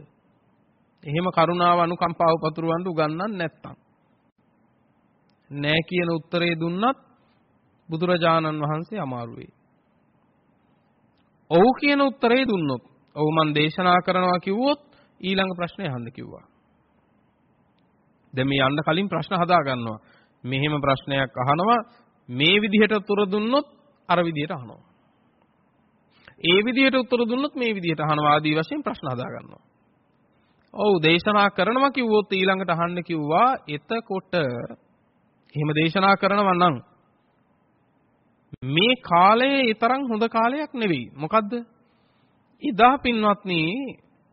එහෙම කරුණාව අනුකම්පාව පතුරවන්න උගන්වන්නේ නැත්තම්. නෑ කියන උත්තරේ දුන්නත් බුදුරජාණන් වහන්සේ අමාරුවේ. ඔව් කියන උත්තරේ දුන්නොත් ඔව් මන් දේශනා කරනවා කිව්වොත් ඊළඟ ප්‍රශ්නේ අහන්න කිව්වා. දැන් මේ යන්න කලින් ප්‍රශ්න හදා ගන්නවා. මෙහෙම ප්‍රශ්නයක් අහනවා මේ විදිහට උත්තර දුන්නොත් අර විදිහට අහනවා. ඒ විදිහට උත්තර දුන්නොත් මේ විදිහට අහනවා ආදී වශයෙන් ප්‍රශ්න හදා ගන්නවා. ඔව් දේශනා කරනවා කිව්වොත් ඊළඟට අහන්න කිව්වා එතකොට එහෙම දේශනා කරනවා නම් මේ කාලය ඒ තරම් හොඳ කාලයක් නෙවෙයි. මොකද්ද? ඉදා පින්වත්නි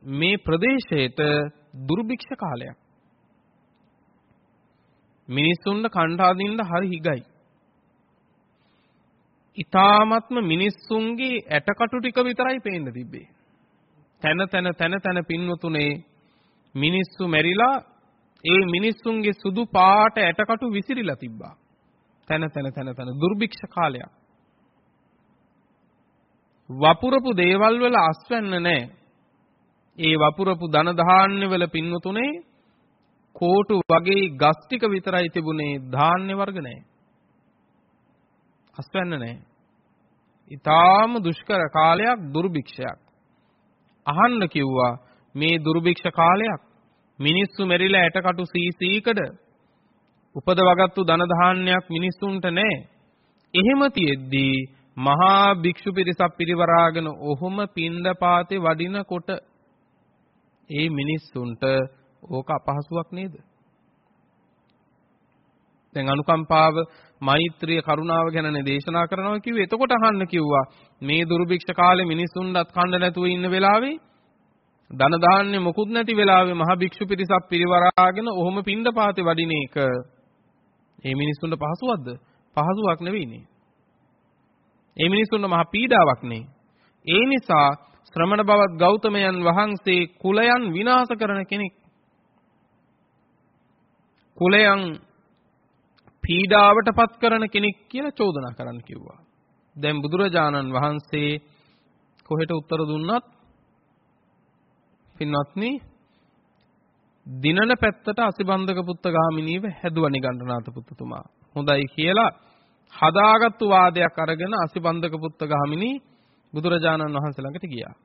මේ ප්‍රදේශයට දුර්භික්ෂ කාලයක්. මිනිස්සුන්ට කණ්ඩ අදින්න හරි හිගයි. ඊ타මත්ම මිනිස්සුන්ගේ ඇටකටු ටික විතරයි පේන්න තිබ්බේ. තන තන තන තන පින්වතුනේ මිනිස්සු මැරිලා ඒ මිනිස්සුන්ගේ සුදු පාට ඇටකටු විසිරිලා තිබ්බා. තන තන තන තන දුර්භික්ෂ කාලයක්. වපුරපු දේවල් වල අස්වැන්න නැහැ. ඒ වපුරපු ධන ධාන්‍ය වල පින්වතුනේ කෝටු වගේ ගස් ටික විතරයි තිබුණේ ධාන්‍ය වර්ග නැහැ. අස්වැන්න නැහැ. ඊටාම දුෂ්කර කාලයක් දුර්භික්ෂයක්. අහන්න කිව්වා මේ දුර්භික්ෂ කාලයක් මිනිස්සු මෙරිලා ඇටකටු සීසීකඩ උපදවගත්තු ධන ධාන්‍යයක් මිනිස්සුන්ට නැහැ. එහෙම තියෙද්දී මහා භික්ෂු පිරිසක් පිරිවරාගෙන ඔහොම පින්දපාතේ වඩිනකොට ඒ මිනිස්සුන්ට ඕක අපහසුයක් නේද? දැන් අනුකම්පාව, මෛත්‍රිය, කරුණාව ගැනනේ දේශනා කරනවා කිව්වේ. එතකොට අහන්න කිව්වා මේ දුර්භික්ෂ කාලේ මිනිසුන්වත් කන්න නැතුව ඉන්න වෙලාවේ ධන දාන්නේ මොකුත් නැති වෙලාවේ මහ භික්ෂු පිරිසක් පිරිවරාගෙන ඔහොම පින්දපාතේ වඩින එක මේ මිනිස්සුන්ට පහසුවක්ද? පහසුවක් නෙවෙයිනේ. මේ මිනිස්සුන්ට මහ පීඩාවක් නේ. ඒ නිසා ශ්‍රමණ බවත් ගෞතමයන් වහන්සේ කුලයන් විනාශ කරන කෙනෙක්. කුලයන් පීඩාවටපත් කරන කෙනෙක් කියලා චෝදනා කරන්න කිව්වා. දැන් බුදුරජාණන් වහන්සේ කොහෙට උත්තර දුන්නත් පින්වත්නි දිනන පැත්තට අසිබන්ධක පුත්ත ගාමිනීව හැදුවා නිගණ්ඨනාත පුත්තුමා. හොඳයි කියලා හදාගත්තු වාදයක් අරගෙන අසිබන්ධක පුත්ත ගාමිනී බුදුරජාණන් වහන්සේ ළඟට ගියා.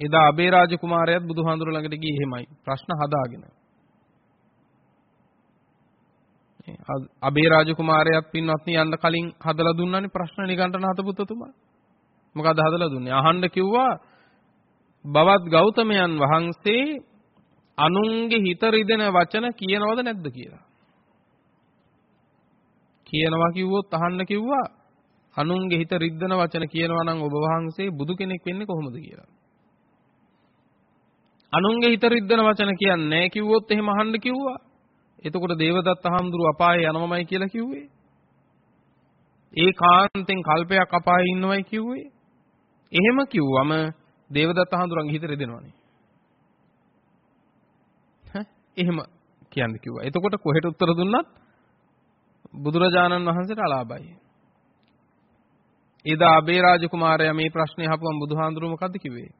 එදා අබේ රාජ කුමාරයාත් බුදුහාඳුර ළඟට ගියේ එහෙමයි. ප්‍රශ්න හදාගෙන. අබේ රාජ කුමාරයාත් පින්වත්නි යන්න කලින් හදලා දුන්නානේ ප්‍රශ්න නිගණ්ඨනාත පුත්තුමා. මොකද හදලා දුන්නේ? අහන්න කිව්වා බවත් ගෞතමයන් වහන්සේ අනුන්ගේ හිත රිදෙන වචන කියනවද නැද්ද කියලා. කියනවා කිව්වොත් අහන්න කිව්වා අනුන්ගේ හිත රිද්දන වචන කියනවා නම් ඔබ වහන්සේ බුදු කෙනෙක් වෙන්නේ කොහොමද කියලා. අනුන්ගේ හිත රිද්දන වචන කියන්නේ නැහැ කිව්වොත් එහෙම අහන්න කිව්වා. එතකොට දේවදත්ත හාමුදුරුව අපායේ යනවමයි කියලා කිව්වේ. ඒ කාන්තෙන් කල්පයක් අපායේ ඉන්නවයි කිව්වේ. එහෙම කිව්වම දේවදත්ත හාමුදුරන්ගේ හිත රිදෙනවනේ. ඈ එහෙම කියන්න කිව්වා. එතකොට කොහෙට උත්තර දුන්නත් බුදුරජාණන් වහන්සේට අලාභයි. එදා අබේ රාජ කුමාරයා මේ ප්‍රශ්නේ අහපුවම බුදුහාඳුරු මොකද්ද කිව්වේ?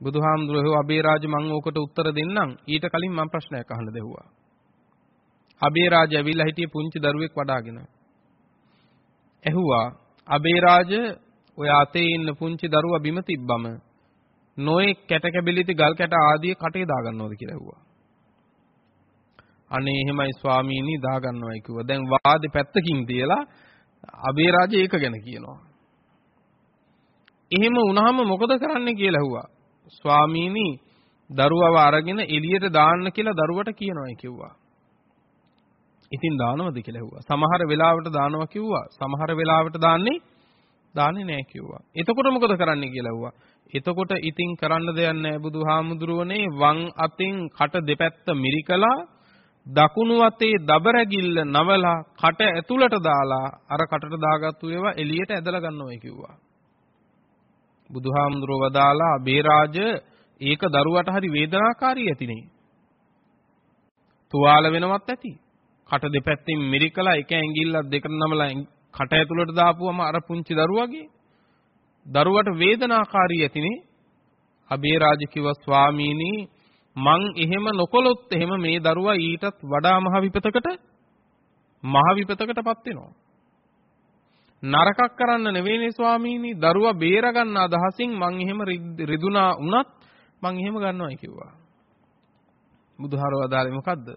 බුදුහාමුදුරුවෝ අබේ රාජ මං ඕකට උත්තර දෙන්නම් ඊට කලින් මම ප්‍රශ්නයක් අහන්න දෙව්වා. අබේ රාජ ඇවිල්ලා හිටියේ පුංචි දරුවෙක් වඩාගෙන. ඇහුවා අබේ රාජ ඔය අතේ ඉන්න පුංචි දරුවා බිම තිබ්බම නොයේ කැට කැබිලිති ගල් කැට ආදී කටේ දාගන්නවද කියලා ඇහුවා. අනේ එහෙමයි ස්වාමීනි දාගන්නවයි කිව්වා. දැන් වාදේ පැත්තකින් තියලා අබේ රාජ ඒක ගැන කියනවා. එහෙම වුණාම මොකද කරන්න කියලා ඇහුවා. ස්වාමීනි දරුවව අරගෙන එළියට දාන්න කියලා දරුවට කියනවා කිව්වා. ඉතින් දානවද කියලා ඇහුවා. සමහර වෙලාවට දානවා කිව්වා. සමහර වෙලාවට දාන්නේ දාන්නේ නැහැ කිව්වා. එතකොට මොකද කරන්න කියලා ඇහුවා. එතකොට ඉතින් කරන්න දෙයක් නැහැ බුදුහාමුදුරුවනේ වම් අතින් කට දෙපැත්ත මිරිකලා දකුණු අතේ දබරැගිල්ල නවලා කට ඇතුළට දාලා අර කටට දාගත්තු ඒවා එළියට ඇදලා ගන්නවයි කිව්වා. බුදුහාමුදුරුව වදාලා බේරාජ ඒක දරුවට හරි වේදනාකාරී ඇතිනේ. තුවාල වෙනවත් ඇති. කට දෙපැත්තෙන් මිරිකලා එක ඇඟිල්ලක් දෙකට නමලා කට ඇතුළට දාපුවම අර පුංචි දරුවගේ දරුවට වේදනාකාරී ඇතිනේ. අබේරාජ කිව්වා ස්වාමීනි මං එහෙම නොකොලොත් එහෙම මේ දරුවා ඊටත් වඩා මහ විපතකට මහ විපතකටපත් වෙනවා. නරකක් කරන්න නෙවෙයිනේ ස්වාමීනි දරුවා බේර ගන්න අදහසින් මං එහෙම රිදුනා වුණත් මං එහෙම ගන්නවයි කිව්වා. බුදුහාරව අදාළේ මොකද්ද?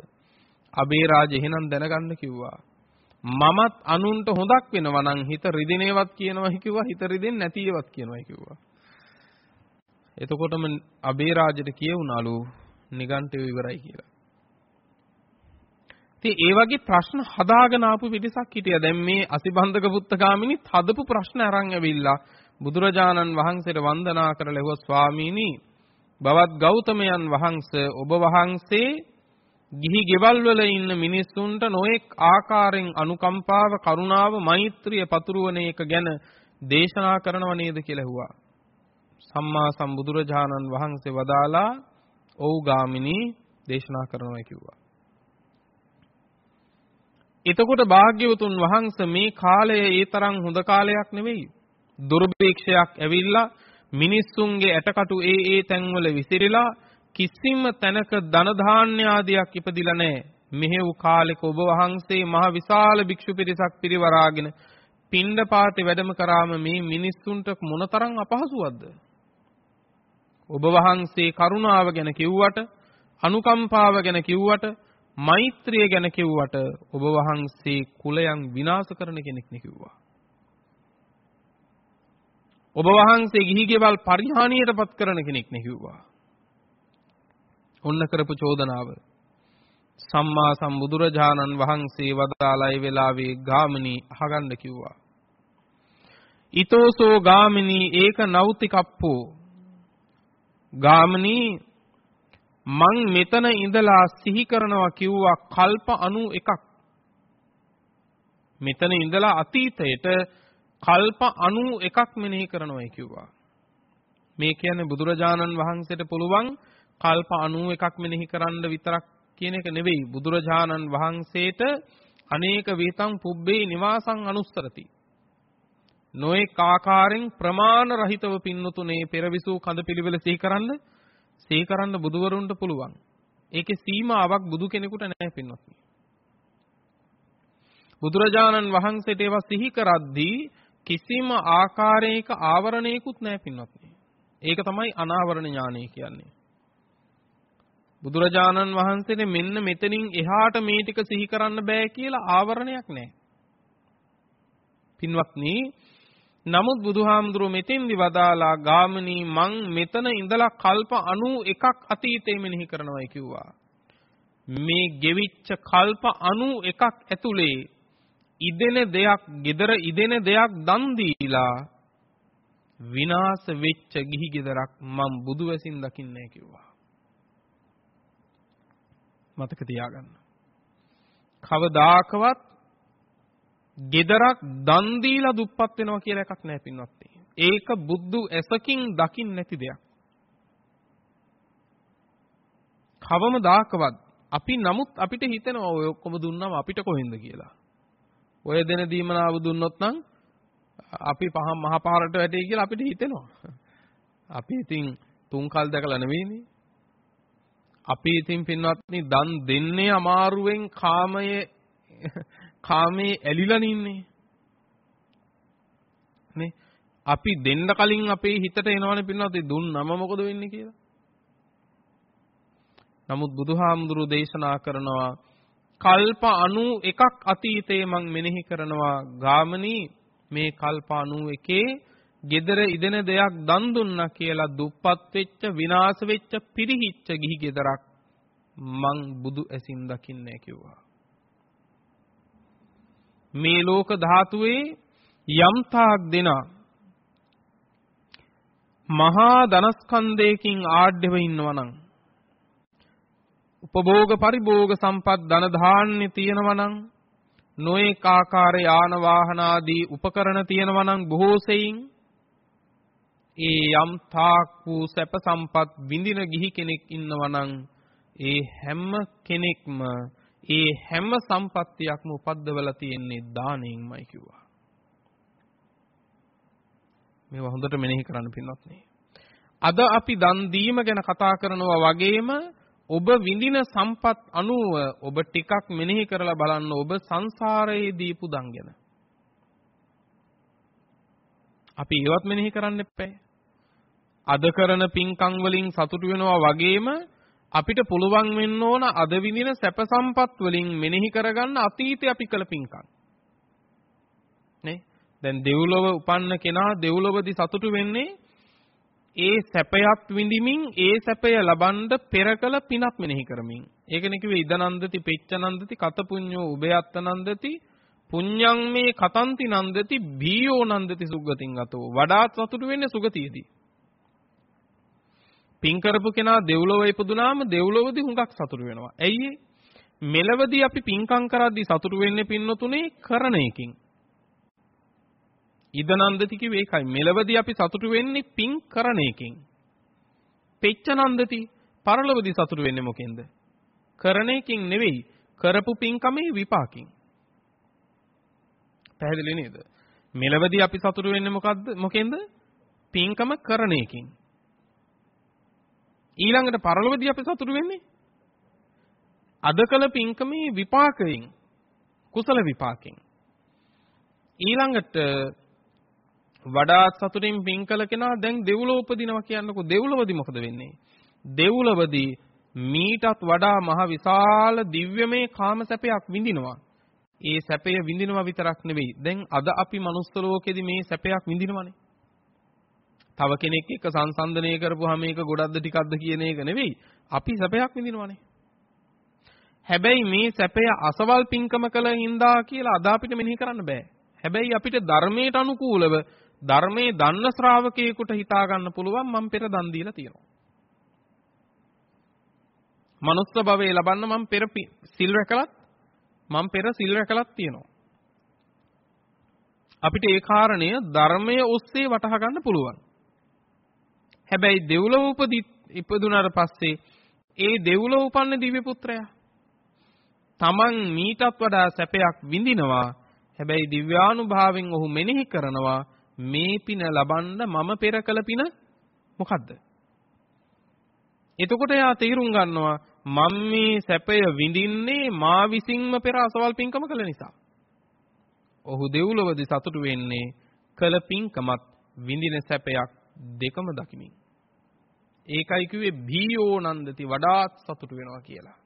අබේරාජ එහෙනම් දැනගන්න කිව්වා. මමත් අනුන්ට හොඳක් වෙනවා නම් හිත රිදෙනේවත් කියනවා කිව්වා හිත රිදෙන්නේ නැතිවත් කියනවා කිව්වා. එතකොටම අබේරාජට කියවුණලු නිගන්ඨය ඉවරයි කියලා. ඉතින් ඒ වගේ ප්‍රශ්න හදාගෙන ආපු පිටසක් හිටියා. දැන් මේ අසිබන්ධක පුත්තගාමිනිත් හදපු ප්‍රශ්න අරන් ඇවිල්ලා බුදුරජාණන් වහන්සේට වන්දනා කරලා ඇහුවා ස්වාමීනි බවත් ගෞතමයන් වහන්සේ ඔබ වහන්සේ ගිහි ගෙවල් වල ඉන්න මිනිස්සුන්ට නොඑක් ආකාරයෙන් අනුකම්පාව කරුණාව මෛත්‍රිය පතුරවන එක ගැන දේශනා කරනව නේද කියලා ඇහුවා. සම්මා සම්බුදුරජාණන් වහන්සේ වදාලා ඔව් ගාමිනී දේශනා කරනවා කිව්වා. එතකොට භාග්‍යවතුන් වහන්සේ මේ කාලය ඒ තරම් හොඳ කාලයක් නෙවෙයි. දුර්භීක්ෂයක් ඇවිල්ලා මිනිස්සුන්ගේ ඇටකටු ඒ ඒ තැන්වල විසිරිලා කිසිම තැනක ධන ධාන්‍ය ආදියක් ඉපදිලා නැහැ. මෙහෙව් කාලෙක ඔබ වහන්සේ මහ විශාල භික්ෂු පිරිසක් පිරිවරාගෙන පිණ්ඩපාතේ වැඩම කරාම මේ මිනිස්සුන්ට මොනතරම් අපහසුවක්ද? ඔබ වහන්සේ කරුණාව ගැන කිව්වට, අනුකම්පාව ගැන කිව්වට, මෛත්‍රිය ගැන කිව්වට ඔබ වහන්සේ කුලයන් විනාශ කරන කෙනෙක් නේ කිව්වා. ඔබ වහන්සේ ගිහි ගෙවල් පරිහානියටපත් කරන කෙනෙක් නේ කිව්වා. ඔන්න කරපු චෝදනාව. සම්මා සම්බුදුරජාණන් වහන්සේ වදාළයි වෙලාවේ ගාමිනී අහගන්න කිව්වා. ඊතෝසෝ ගාමිනී ඒක නෞතිකප්පෝ. ගාමිනී මං මෙතන ඉඳලා සිහි කරනවා කිව්වා කල්ප 91ක් මෙතන ඉඳලා අතීතයට කල්ප 91ක් මෙනෙහි කරනවායි කිව්වා. මේ කියන්නේ බුදුරජාණන් වහන්සේට පුළුවන් කල්ප 91ක් මෙනෙහි කරන්න විතරක් කියන එක නෙවෙයි. බුදුරජාණන් වහන්සේට අනේක වේතං පුබ්බේ නිවාසං අනුස්සරති. නොඑක ආකාරයෙන් ප්‍රමාණ රහිතව පින්නතුනේ පෙරවිසූ කඳ පිළිවෙල සිහි කරන්න සිහි කරන්න බුදුවරුන්ට පුළුවන්. ඒකේ සීමාවක් බුදු කෙනෙකුට නැහැ පින්වත්නි. බුදුරජාණන් වහන්සේට ඒවා සිහි කරද්දී කිසිම ආකාරයක ආවරණයකුත් නැහැ පින්වත්නි. ඒක තමයි අනාවරණ ඥානය කියන්නේ. බුදුරජාණන් වහන්සේනේ මෙන්න මෙතනින් එහාට මේ ටික සිහි කරන්න බෑ කියලා ආවරණයක් නැහැ. පින්වත්නි නමුත් බුදුහාමුදුරුවෝ මෙතෙන්දි වදාලා ගාමිනී මං මෙතන ඉඳලා කල්ප 91ක් අතීතේ මෙනෙහි කරනවායි කිව්වා. මේ ගෙවිච්ච කල්ප 91ක් ඇතුලේ ඉදෙන දෙයක්, gedara ඉදෙන දෙයක් දන් දීලා විනාශ වෙච්ච ගිහි ගෙදරක් මම බුදු වැසින් දකින්නේ කිව්වා. මතක තියාගන්න. කවදාකවත් gedarak දන් දීලා දුප්පත් වෙනවා කියලා එකක් නැහැ පින්වත්නි. ඒක බුද්ධ ඇසකින් දකින්න නැති දෙයක්. කවමදාකවත් අපි නමුත් අපිට හිතෙනවා ඔය ඔක්කොම දුන්නම අපිට කොහෙන්ද කියලා. ඔය දෙන දීමනාව දුන්නොත් නම් අපි පහම් මහ පාරට වැටේ කියලා අපිට හිතෙනවා. අපි ඉතින් තුන් කල් දැකලා නෙවෙයිනේ. අපි ඉතින් පින්වත්නි දන් දෙන්නේ අමාරුවෙන් කාමයේ කාමයේ ඇලිලා නින්නේ. නේ? අපි දෙන්න කලින් අපේ හිතට එනවනේ පින්වත්නි දුන්නම මොකද වෙන්නේ කියලා. නමුත් බුදුහාමුදුරු දේශනා කරනවා කල්ප 91ක් අතීතයේ මං මෙනෙහි කරනවා ගාමනී මේ කල්ප 91 gedara ඉදෙන දෙයක් දන් දුන්නා කියලා දුප්පත් වෙච්ච විනාශ වෙච්ච පිරිහිච්ච ගිහි ගෙදරක් මං බුදු ඇසින් දකින්නේ කිව්වා. මේ ලෝක ධාතුවේ යම් තාක් දෙනා මහා ධනස්කන්ධයකින් ආඩ්‍යව ඉන්නවනම් උපභෝග පරිභෝග සම්පත් ධන ධාන්‍ය තියෙනවා නම් නොඑක ආකාර යාන වාහන ආදී උපකරණ තියෙනවා නම් බොහෝ සෙයින් ඒ යම් තාක් වූ සැප සම්පත් විඳින ගිහි කෙනෙක් ඉන්නවා නම් ඒ හැම කෙනෙක්ම ඒ හැම සම්පත්තියක්ම උපද්දවලා තියෙන්නේ දාණයෙන්මයි කිව්වා. මේවා හොඳට මෙනෙහි කරන්න පින්වත් නේ. අද අපි දන් දීම ගැන කතා කරනවා වගේම ඔබ විඳින සම්පත් අනුව ඔබ ටිකක් මෙනෙහි කරලා බලන්න ඔබ සංසාරයේ දීපු දන් ගැන. අපි ඒවත් මෙනෙහි කරන්න එපා. අද කරන පින්කම් වලින් සතුටු වෙනවා වගේම අපිට පුළුවන් වෙන්න ඕන අද විඳින සැප සම්පත් වලින් මෙනෙහි කරගන්න අතීතේ අපි කළ පින්කම්. නේ? දැන් දෙව්ලොව උපන්න කෙනා දෙව්ලොවදී සතුටු වෙන්නේ ඒ සැපයත් විඳිමින් ඒ සැපය ලබන්න පෙර කළ පිනක් මෙනෙහි කරමින්. ඒකනේ කිව්වේ ඉදනන්දති පෙච්චනන්දති කත පුඤ්ඤෝ උභයත්තනන්දති පුඤ්ඤං මේ කතන්ති නන්දති බීයෝ නන්දති සුගතින් අතෝ. වඩාත් සතුටු වෙන්නේ සුගතියේදී. පින් කරපු කෙනා දෙව්ලොව ඉපදුනාම දෙව්ලොවදී හුඟක් සතුටු වෙනවා. ඇයි මෙලවදී අපි පින්කම් කරද්දී සතුටු වෙන්නේ පින්නතුනේ කරන එකකින්. ඉදනන්දති කිව්වේ ඒකයි. මෙලවදී අපි සතුටු වෙන්නේ පින් කරන එකෙන්. පෙච්චනන්දති පරලොවදී සතුටු වෙන්නේ මොකෙන්ද? කරන එකකින් නෙවෙයි. කරපු පින්කමේ විපාකින්. පැහැදිලි නේද? මෙලවදී අපි සතුටු වෙන්නේ මොකද්ද? මොකෙන්ද? පින්කම කරන එකකින්. ඊළඟට පරලොවදී අපි සතුටු වෙන්නේ අද කළ පින්කමේ විපාකයෙන් කුසල විපාකයෙන් ඊළඟට වඩාත් සතුටින් පින් කළ කෙනා දැන් දෙව්ලොව උපදිනවා කියන්නකො දෙව්ලොවදී මොකද වෙන්නේ? දෙව්ලොවදී මීටත් වඩා මහ විශාල දිව්‍යමය කාම සැපයක් විඳිනවා. ඒ සැපය විඳිනවා විතරක් නෙවෙයි. දැන් අද අපි මනුස්ස ලෝකෙදි මේ සැපයක් විඳිනවනේ. තව කෙනෙක් එක්ක සංසන්දනය කරපුවාම මේක ගොඩක්ද ටිකක්ද කියන එක නෙවෙයි. අපි සැපයක් විඳිනවනේ. හැබැයි මේ සැපය අසවල් පින්කම කළ හින්දා කියලා අද අපිට මෙනෙහි කරන්න බෑ. හැබැයි අපිට ධර්මයට අනුකූලව ධර්මයේ දන්න ශ්‍රාවකයෙකුට හිතා ගන්න පුළුවන් මම පෙර දන් දීලා තියෙනවා. මනුස්ස භවයේ ලබන්න මම පෙර සිල් රැකලත් මම පෙර සිල් රැකලත් තියෙනවා. අපිට ඒ කාරණය ධර්මයේ ඔස්සේ වටහා ගන්න පුළුවන්. හැබැයි දෙව්ලොව උපදි ඉපදුනාට පස්සේ ඒ දෙව්ලොව උපන්න දිව්‍ය පුත්‍රයා තමන් මීටත් වඩා සැපයක් විඳිනවා. හැබැයි දිව්‍යානුභාවයෙන් ඔහු මෙනෙහි කරනවා මේ පින ලබන්න මම පෙර කළ පින මොකද්ද? එතකොට එයා තීරුම් ගන්නවා මම මේ සැපය විඳින්නේ මා විසින්ම පෙර අසවල් පින්කම කළ නිසා. ඔහු දෙව්ලොවදී සතුටු වෙන්නේ කළ පින්කමත් විඳින සැපයක් දෙකම දකිමින්. ඒකයි කිව්වේ භීයෝ නන්දති වඩාත් සතුටු වෙනවා කියලා.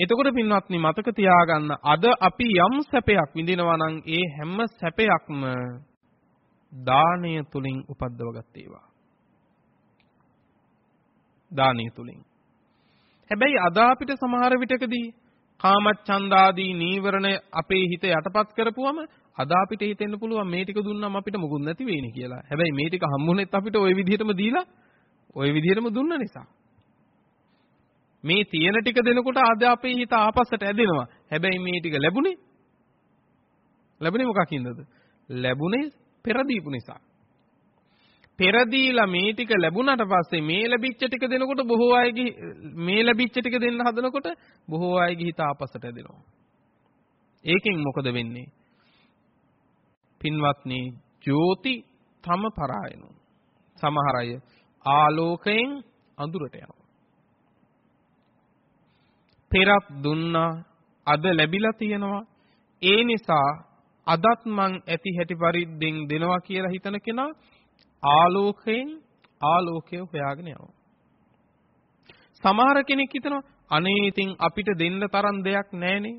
එතකොට පින්වත්නි මතක තියාගන්න අද අපි යම් සැපයක් විඳිනවා නම් ඒ හැම සැපයක්ම දානය තුලින් උපද්දවගත් ඒවා. දානය තුලින්. හැබැයි අද අපිට සමහර විටකදී කාමච්ඡන්දාදී නීවරණ අපේ හිත යටපත් කරපුවම අද අපිට හිතෙන්න පුළුවන් මේ ටික දුන්නාම අපිට මොකුත් නැති වෙයිනේ කියලා. හැබැයි මේ ටික හම්බුනේත් අපිට ওই විදිහටම දීලා ওই විදිහටම දුන්න නිසා. මේ තියෙන ටික දෙනකොට අද අපේ හිත ආපස්සට ඇදෙනවා. හැබැයි මේ ටික ලැබුණේ ලැබුණේ මොකකින්දද? ලැබුණේ පෙර දීපු නිසා. පෙර දීලා මේ ටික ලැබුණාට පස්සේ මේ ලැබිච්ච ටික දෙනකොට බොහෝ අයගේ මේ ලැබිච්ච ටික දෙන්න හදනකොට බොහෝ අයගේ හිත ආපස්සට ඇදෙනවා. ඒකෙන් මොකද වෙන්නේ? පින්වත්නි, ජෝති තම පරායනෝ. සමහර අය ආලෝකයෙන් අඳුරට යනවා. පෙරක් දුන්නා අද ලැබිලා තියෙනවා ඒ නිසා අදත් මං ඇති හැටි පරිද්දෙන් දෙනවා කියලා හිතන කෙනා ආලෝකයෙන් ආලෝකය හොයාගෙන යනවා සමහර කෙනෙක් හිතනවා අනේ ඉතින් අපිට දෙන්න තරම් දෙයක් නැහනේ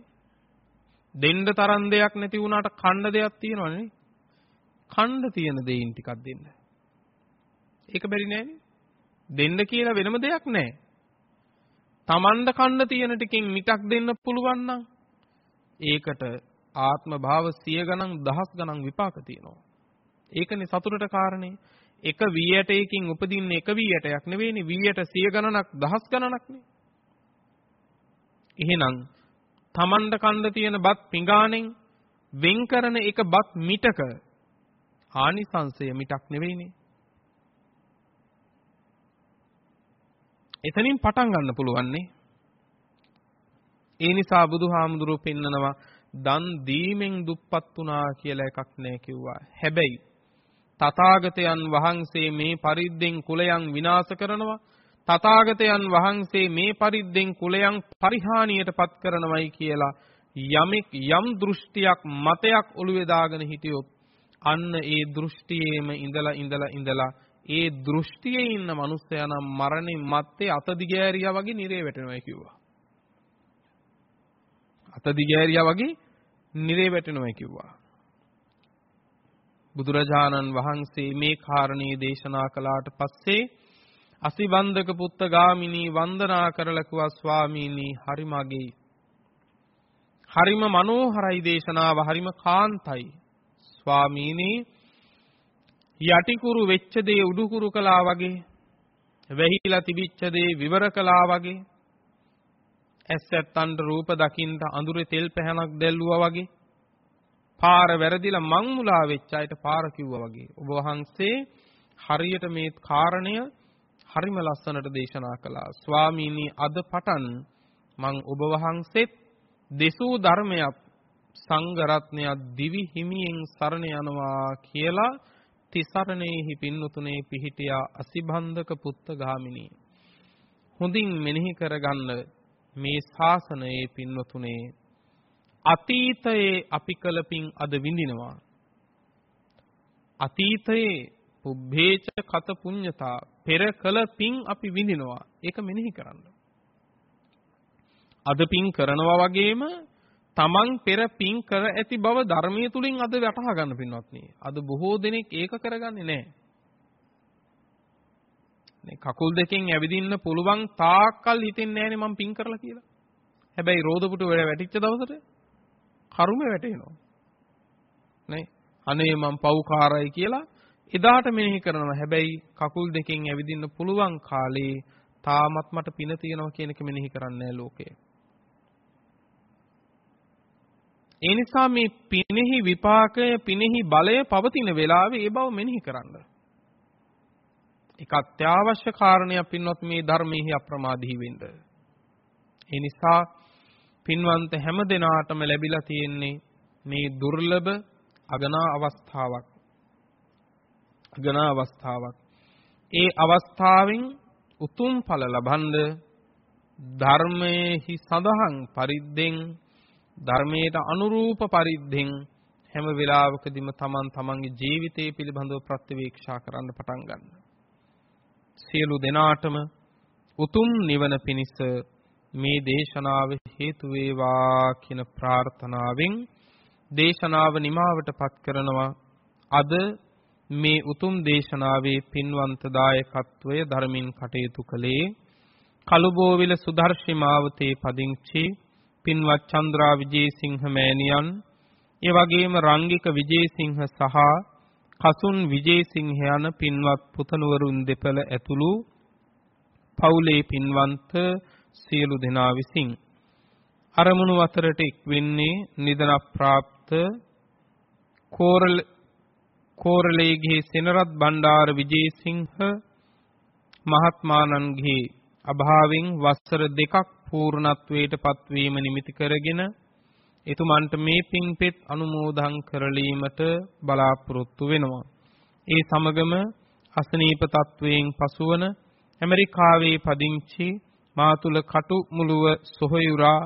දෙන්න තරම් දෙයක් නැති වුණාට කන්න දෙයක් තියෙනවනේ කණ්ඩ තියෙන දෙයින් ටිකක් දෙන්න. ඒක බැරි නෑනේ. දෙන්න කියලා වෙනම දෙයක් නෑ. Tamanda කණ්ඩ තියෙන ටිකෙන් මිටක් දෙන්න පුළුවන් නම් ඒකට ආත්ම භාව සිය ගණන් දහස් ගණන් විපාක තියෙනවා. ඒකනේ සතුටට කාරණේ. එක වී ඇටයකින් උපදින්නේ එක වී ඇටයක් නෙවෙයිනේ වී ඇට සිය ගණනක් දහස් ගණනක්නේ. එහෙනම් තමන්ට කන්න තියෙන බත් පිඟානෙන් වෙන් කරන එක බත් මිටක ආනිසංශය මිටක් නෙවෙයිනේ. එතනින් පටන් ගන්න පුළුවන්නේ. ඒ නිසා බුදුහාමුදුරුවෝ පෙන්නනවා දන් දීමෙන් දුප්පත් වුණා කියලා එකක් නෑ කිව්වා. හැබැයි තථාගතයන් වහන්සේ මේ පරිද්දෙන් කුලයන් විනාශ කරනවා. තථාගතයන් වහන්සේ මේ පරිද්දෙන් කුලයන් පරිහානියටපත් කරනවයි කියලා යමෙක් යම් දෘෂ්ටියක් මතයක් ඔළුවේ දාගෙන හිටියොත් අන්න ඒ දෘෂ්ටියේම ඉඳලා ඉඳලා ඉඳලා ඒ දෘෂ්ටියේ ඉන්න මනුස්සයා නම් මරණින් මත්තේ අත දිගෑරියා වගේ නිරේ වැටෙනවා කිව්වා. අත දිගෑරියා වගේ නිරේ වැටෙනවා කිව්වා. බුදුරජාණන් වහන්සේ මේ කාරණේ දේශනා කළාට පස්සේ අසිවන්දක පුත්ත ගාමිනී වන්දනා කරලා කිව්වා ස්වාමීනි හරි මගේ හරිම මනෝහරයි දේශනාව හරිම කාන්තයි. ස්වාමීනි යටිකුරු වෙච්ච දේ උඩුකුරු කළා වගේ වැහිලා තිබිච්ච දේ විවර කළා වගේ ඇස්සත්තන්ට රූප දකින්න අඳුරේ තෙල් පැහැනක් දැල්ලුවා වගේ පාර වැරදිලා මං මුලා වෙච්ච අයට පාර කිව්වා වගේ. ඔබ වහන්සේ හරියට මේ කාරණය හරිම ලස්සනට දේශනා කළා ස්වාමීනි අද පටන් මං ඔබ වහන්සේත් දෙසූ ධර්මයක් සංඝ රත්නයක් දිවි හිමියෙන් සරණ යනවා කියලා තිසරණේහි පින්නතුනේ පිහිටියා අසිබන්ධක පුත්ත ගාමිනී හොඳින් මෙනෙහි කරගන්න මේ ශාසනයේ පින්නතුනේ අතීතයේ අපි කළ පින් අද විඳිනවා. අතීතයේ පුබ්බේච කත පුඤ්ඤතා පෙර කළ පින් අපි විඳිනවා. ඒක මෙනෙහි කරන්න. අද පින් කරනවා වගේම තමන් පෙර පින් කර ඇති බව ධර්මයේ තුලින් අද වටහා ගන්න පින්වත්නි. අද බොහෝ දෙනෙක් ඒක කරගන්නේ නැහැ. නේ කකුල් දෙකෙන් ඇවිදින්න පුළුවන් තාක්කල් හිතෙන්නේ නැහනේ මම පින් කරලා කියලා. හැබැයි රෝදපුටු වැඩ වැටිච්ච දවසට කරුම වැටෙනවා. නේ? අනේ මං පව්කාරයි කියලා එදාට මෙනෙහි කරනවා. හැබැයි කකුල් දෙකෙන් ඇවිදින්න පුළුවන් කාලේ තාමත් මට පින තියෙනවා කියන එක මෙනෙහි කරන්නේ නැහැ ලෝකේ. ඒ නිසා මේ පිනෙහි විපාකය පිනෙහි බලය පවතින වෙලාවේ ඒ බව මෙනෙහි කරන්න. ඒක අත්‍යවශ්‍ය කාරණයක් පින්වත් මේ ධර්මයේ අප්‍රමාදී වෙන්න. ඒ නිසා පින්වන්ත හැම දිනාටම ලැබිලා තියෙන්නේ මේ දුර්ලභ අගනා අවස්ථාවක්. අගනා අවස්ථාවක්. ඒ අවස්ථාවෙන් උතුම් ඵල ලබනද ධර්මයේහි සඳහන් පරිද්දෙන් ධර්මයට අනුරූප පරිද්දෙන් හැම වෙලාවකදීම තමන් තමන්ගේ ජීවිතය පිළිබඳව ප්‍රත්‍යවේක්ෂා කරන්න පටන් ගන්න. සියලු දෙනාටම උතුම් නිවන පිණිස මේ දේශනාව හේතු වේවා කියන ප්‍රාර්ථනාවෙන් දේශනාව නිමාවටපත් කරනවා අද මේ උතුම් දේශනාවේ පින්වන්ත දායකත්වය ධර්මින් කටයුතු කළේ කළුබෝවිල සුදර්ශි මාවතේ පදිංචි පින්වත් චන්ද්‍රා විජේසිංහ මෑණියන් ඒ වගේම රංගික විජේසිංහ සහ කසුන් විජේසිංහ යන පින්වත් පුතණුවරුන් දෙපළ ඇතුළු පවුලේ පින්වන්ත සියලු දෙනා විසින් අරමුණු අතරට එක් වෙන්නේ නිදන ප්‍රාප්ත කෝරළ කෝරළේගේ සෙනරත් බණ්ඩාර විජේසිංහ මහත්මානන්ගේ අභාවෙන් වසර දෙකක් පූර්ණත්වයට පත්වීම නිමිති කරගෙන එතුමන්ට මේ පින්පෙත් අනුමෝදන් කරලීමට බලාපොරොත්තු වෙනවා. ඒ සමගම අසනීප තත්වයෙන් පසුවන ඇමරිකාවේ පදිංචි මාතුල කටු මුලුව සොහයුරා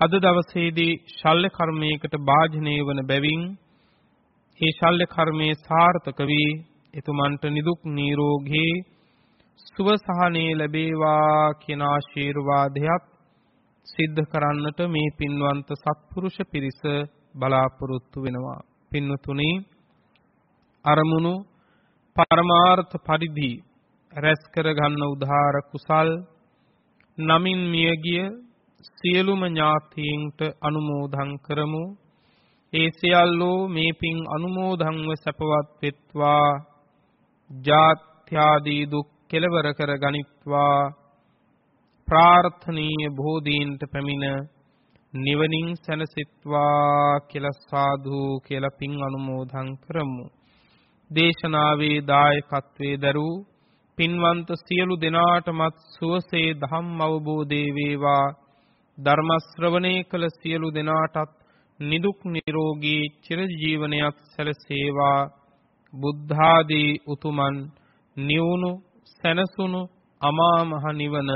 අද දවසේදී ශල්්‍ය කර්මයකට භාජනය වන බැවින් ඒ ශල්්‍ය කර්මයේ සාර්ථක වී එතුමන්ට නිදුක් නිරෝගී සුව සහනේ ලැබේවා කියන ආශිර්වාදයක් සිද්ධ කරන්නට මේ පින්වන්ත සත්පුරුෂ පිරිස බලාපොරොත්තු වෙනවා. පින්වතුනි අරමුණු පරමාර්ථ පරිදි රැස් කර ගන්න උදාාර කුසල් නමින් මියගිය සියලුම ඥාතීන්ට අනුමෝදන් කරමු. ඒ සියල්ලෝ මේ පින් අනුමෝදන්ව සැපවත් වෙත්වා. ජාත්‍යාදී දුක් කෙලවර කර ගනිත්වා. ප්‍රාර්ථනීය බෝධීන්ට පැමිණ නිවනින් සැනසෙත්වා කියලා සාදු කියලා පින් අනුමෝදන් කරමු. දේශනාවේ දායකත්වයේ දරූ පින්වන්ත සියලු දෙනාටමත් සුවසේ ධම්ම අවබෝධේ වේවා. ධර්ම ශ්‍රවණේ කළ සියලු දෙනාටත් නිදුක් නිරෝගී චිරජීවනයක් සැලසේවා බුද්ධාදී උතුමන් නිවුණු සැනසුණු අමා මහ නිවන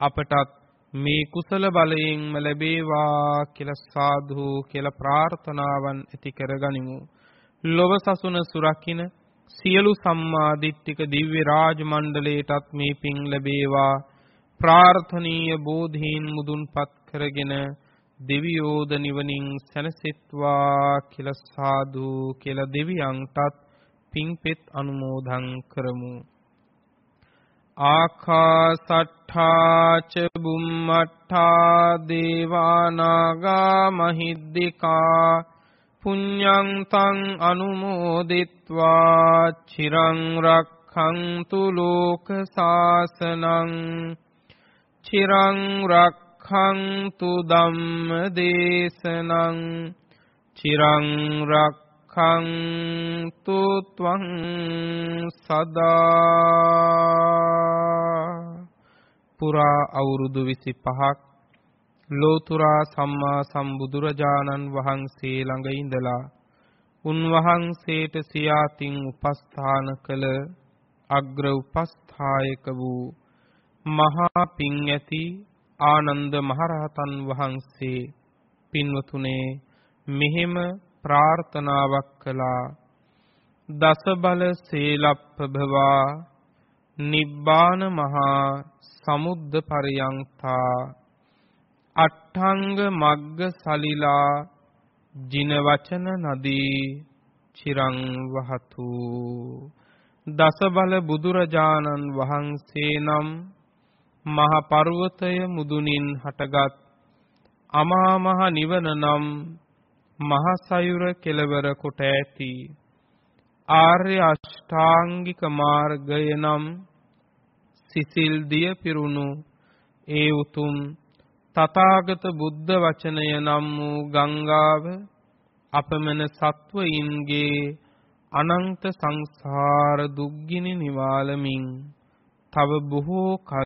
අපටත් මේ කුසල බලයෙන්ම ලැබේවා කියලා සාදු කියලා ප්‍රාර්ථනාවන් ඇති කරගනිමු. ලොව සසුන සුරකින්න සියලු සම්මා දිට්ඨික දිව්‍ය රාජ මණ්ඩලයටත් මේ පිං ලැබේවා. ප්‍රාර්ථනීය බෝධීන් මුදුන්පත් කරගෙන දෙවියෝද නිවනින් සැනසෙත්වා කියලා සාදු කියලා දෙවියන්ටත් පිංපෙත් අනුමෝදන් කරමු. ආකාසට්ඨා ච බුම්මට්ඨා දේවානාගා මහිද්దికා පුඤ්ඤං තං අනුමෝදිත්වා චිරං රක්ඛන්තු ලෝක සාසනං චිරං රක්ඛන්තු ධම්ම දේශනං චිරං රක් රක්ඛන්තු ත්වං සදා පුරා අවුරුදු 25ක් ලෝතුරා සම්මා සම්බුදුරජාණන් වහන්සේ ළඟ ඉඳලා උන්වහන්සේට සියාතින් උපස්ථාන කළ අග්‍ර උපස්ථායක වූ මහා පිං ඇති ආනන්ද මහරහතන් වහන්සේ පින්වතුනේ මෙහෙම ප්‍රාර්ථනාවක් කළා. දස බල සීලප්පභවා නිබ්බාන මහා සමුද්ද පරියන්තා අට්ඨංග මග්ග සලිලා ජින වචන නදී චිරං වහතු. දස බල බුදුරජාණන් වහන්සේ නම් මහ පර්වතය මුදුනින් හටගත් අමා මහ නිවන නම් මහසයුර කෙලවර කොට ඇති. ආර්ය අෂ්ටාංගික මාර්ගය නම් සිසිල් දිය පිරුණු. ඒ උතුම් තථාගත බුද්ධ වචනය නම් වූ ගංගාව අපමණ සත්වයින්ගේ අනන්ත සංසාර දුක්ගිනි නිවාලමින් තව බොහෝ කල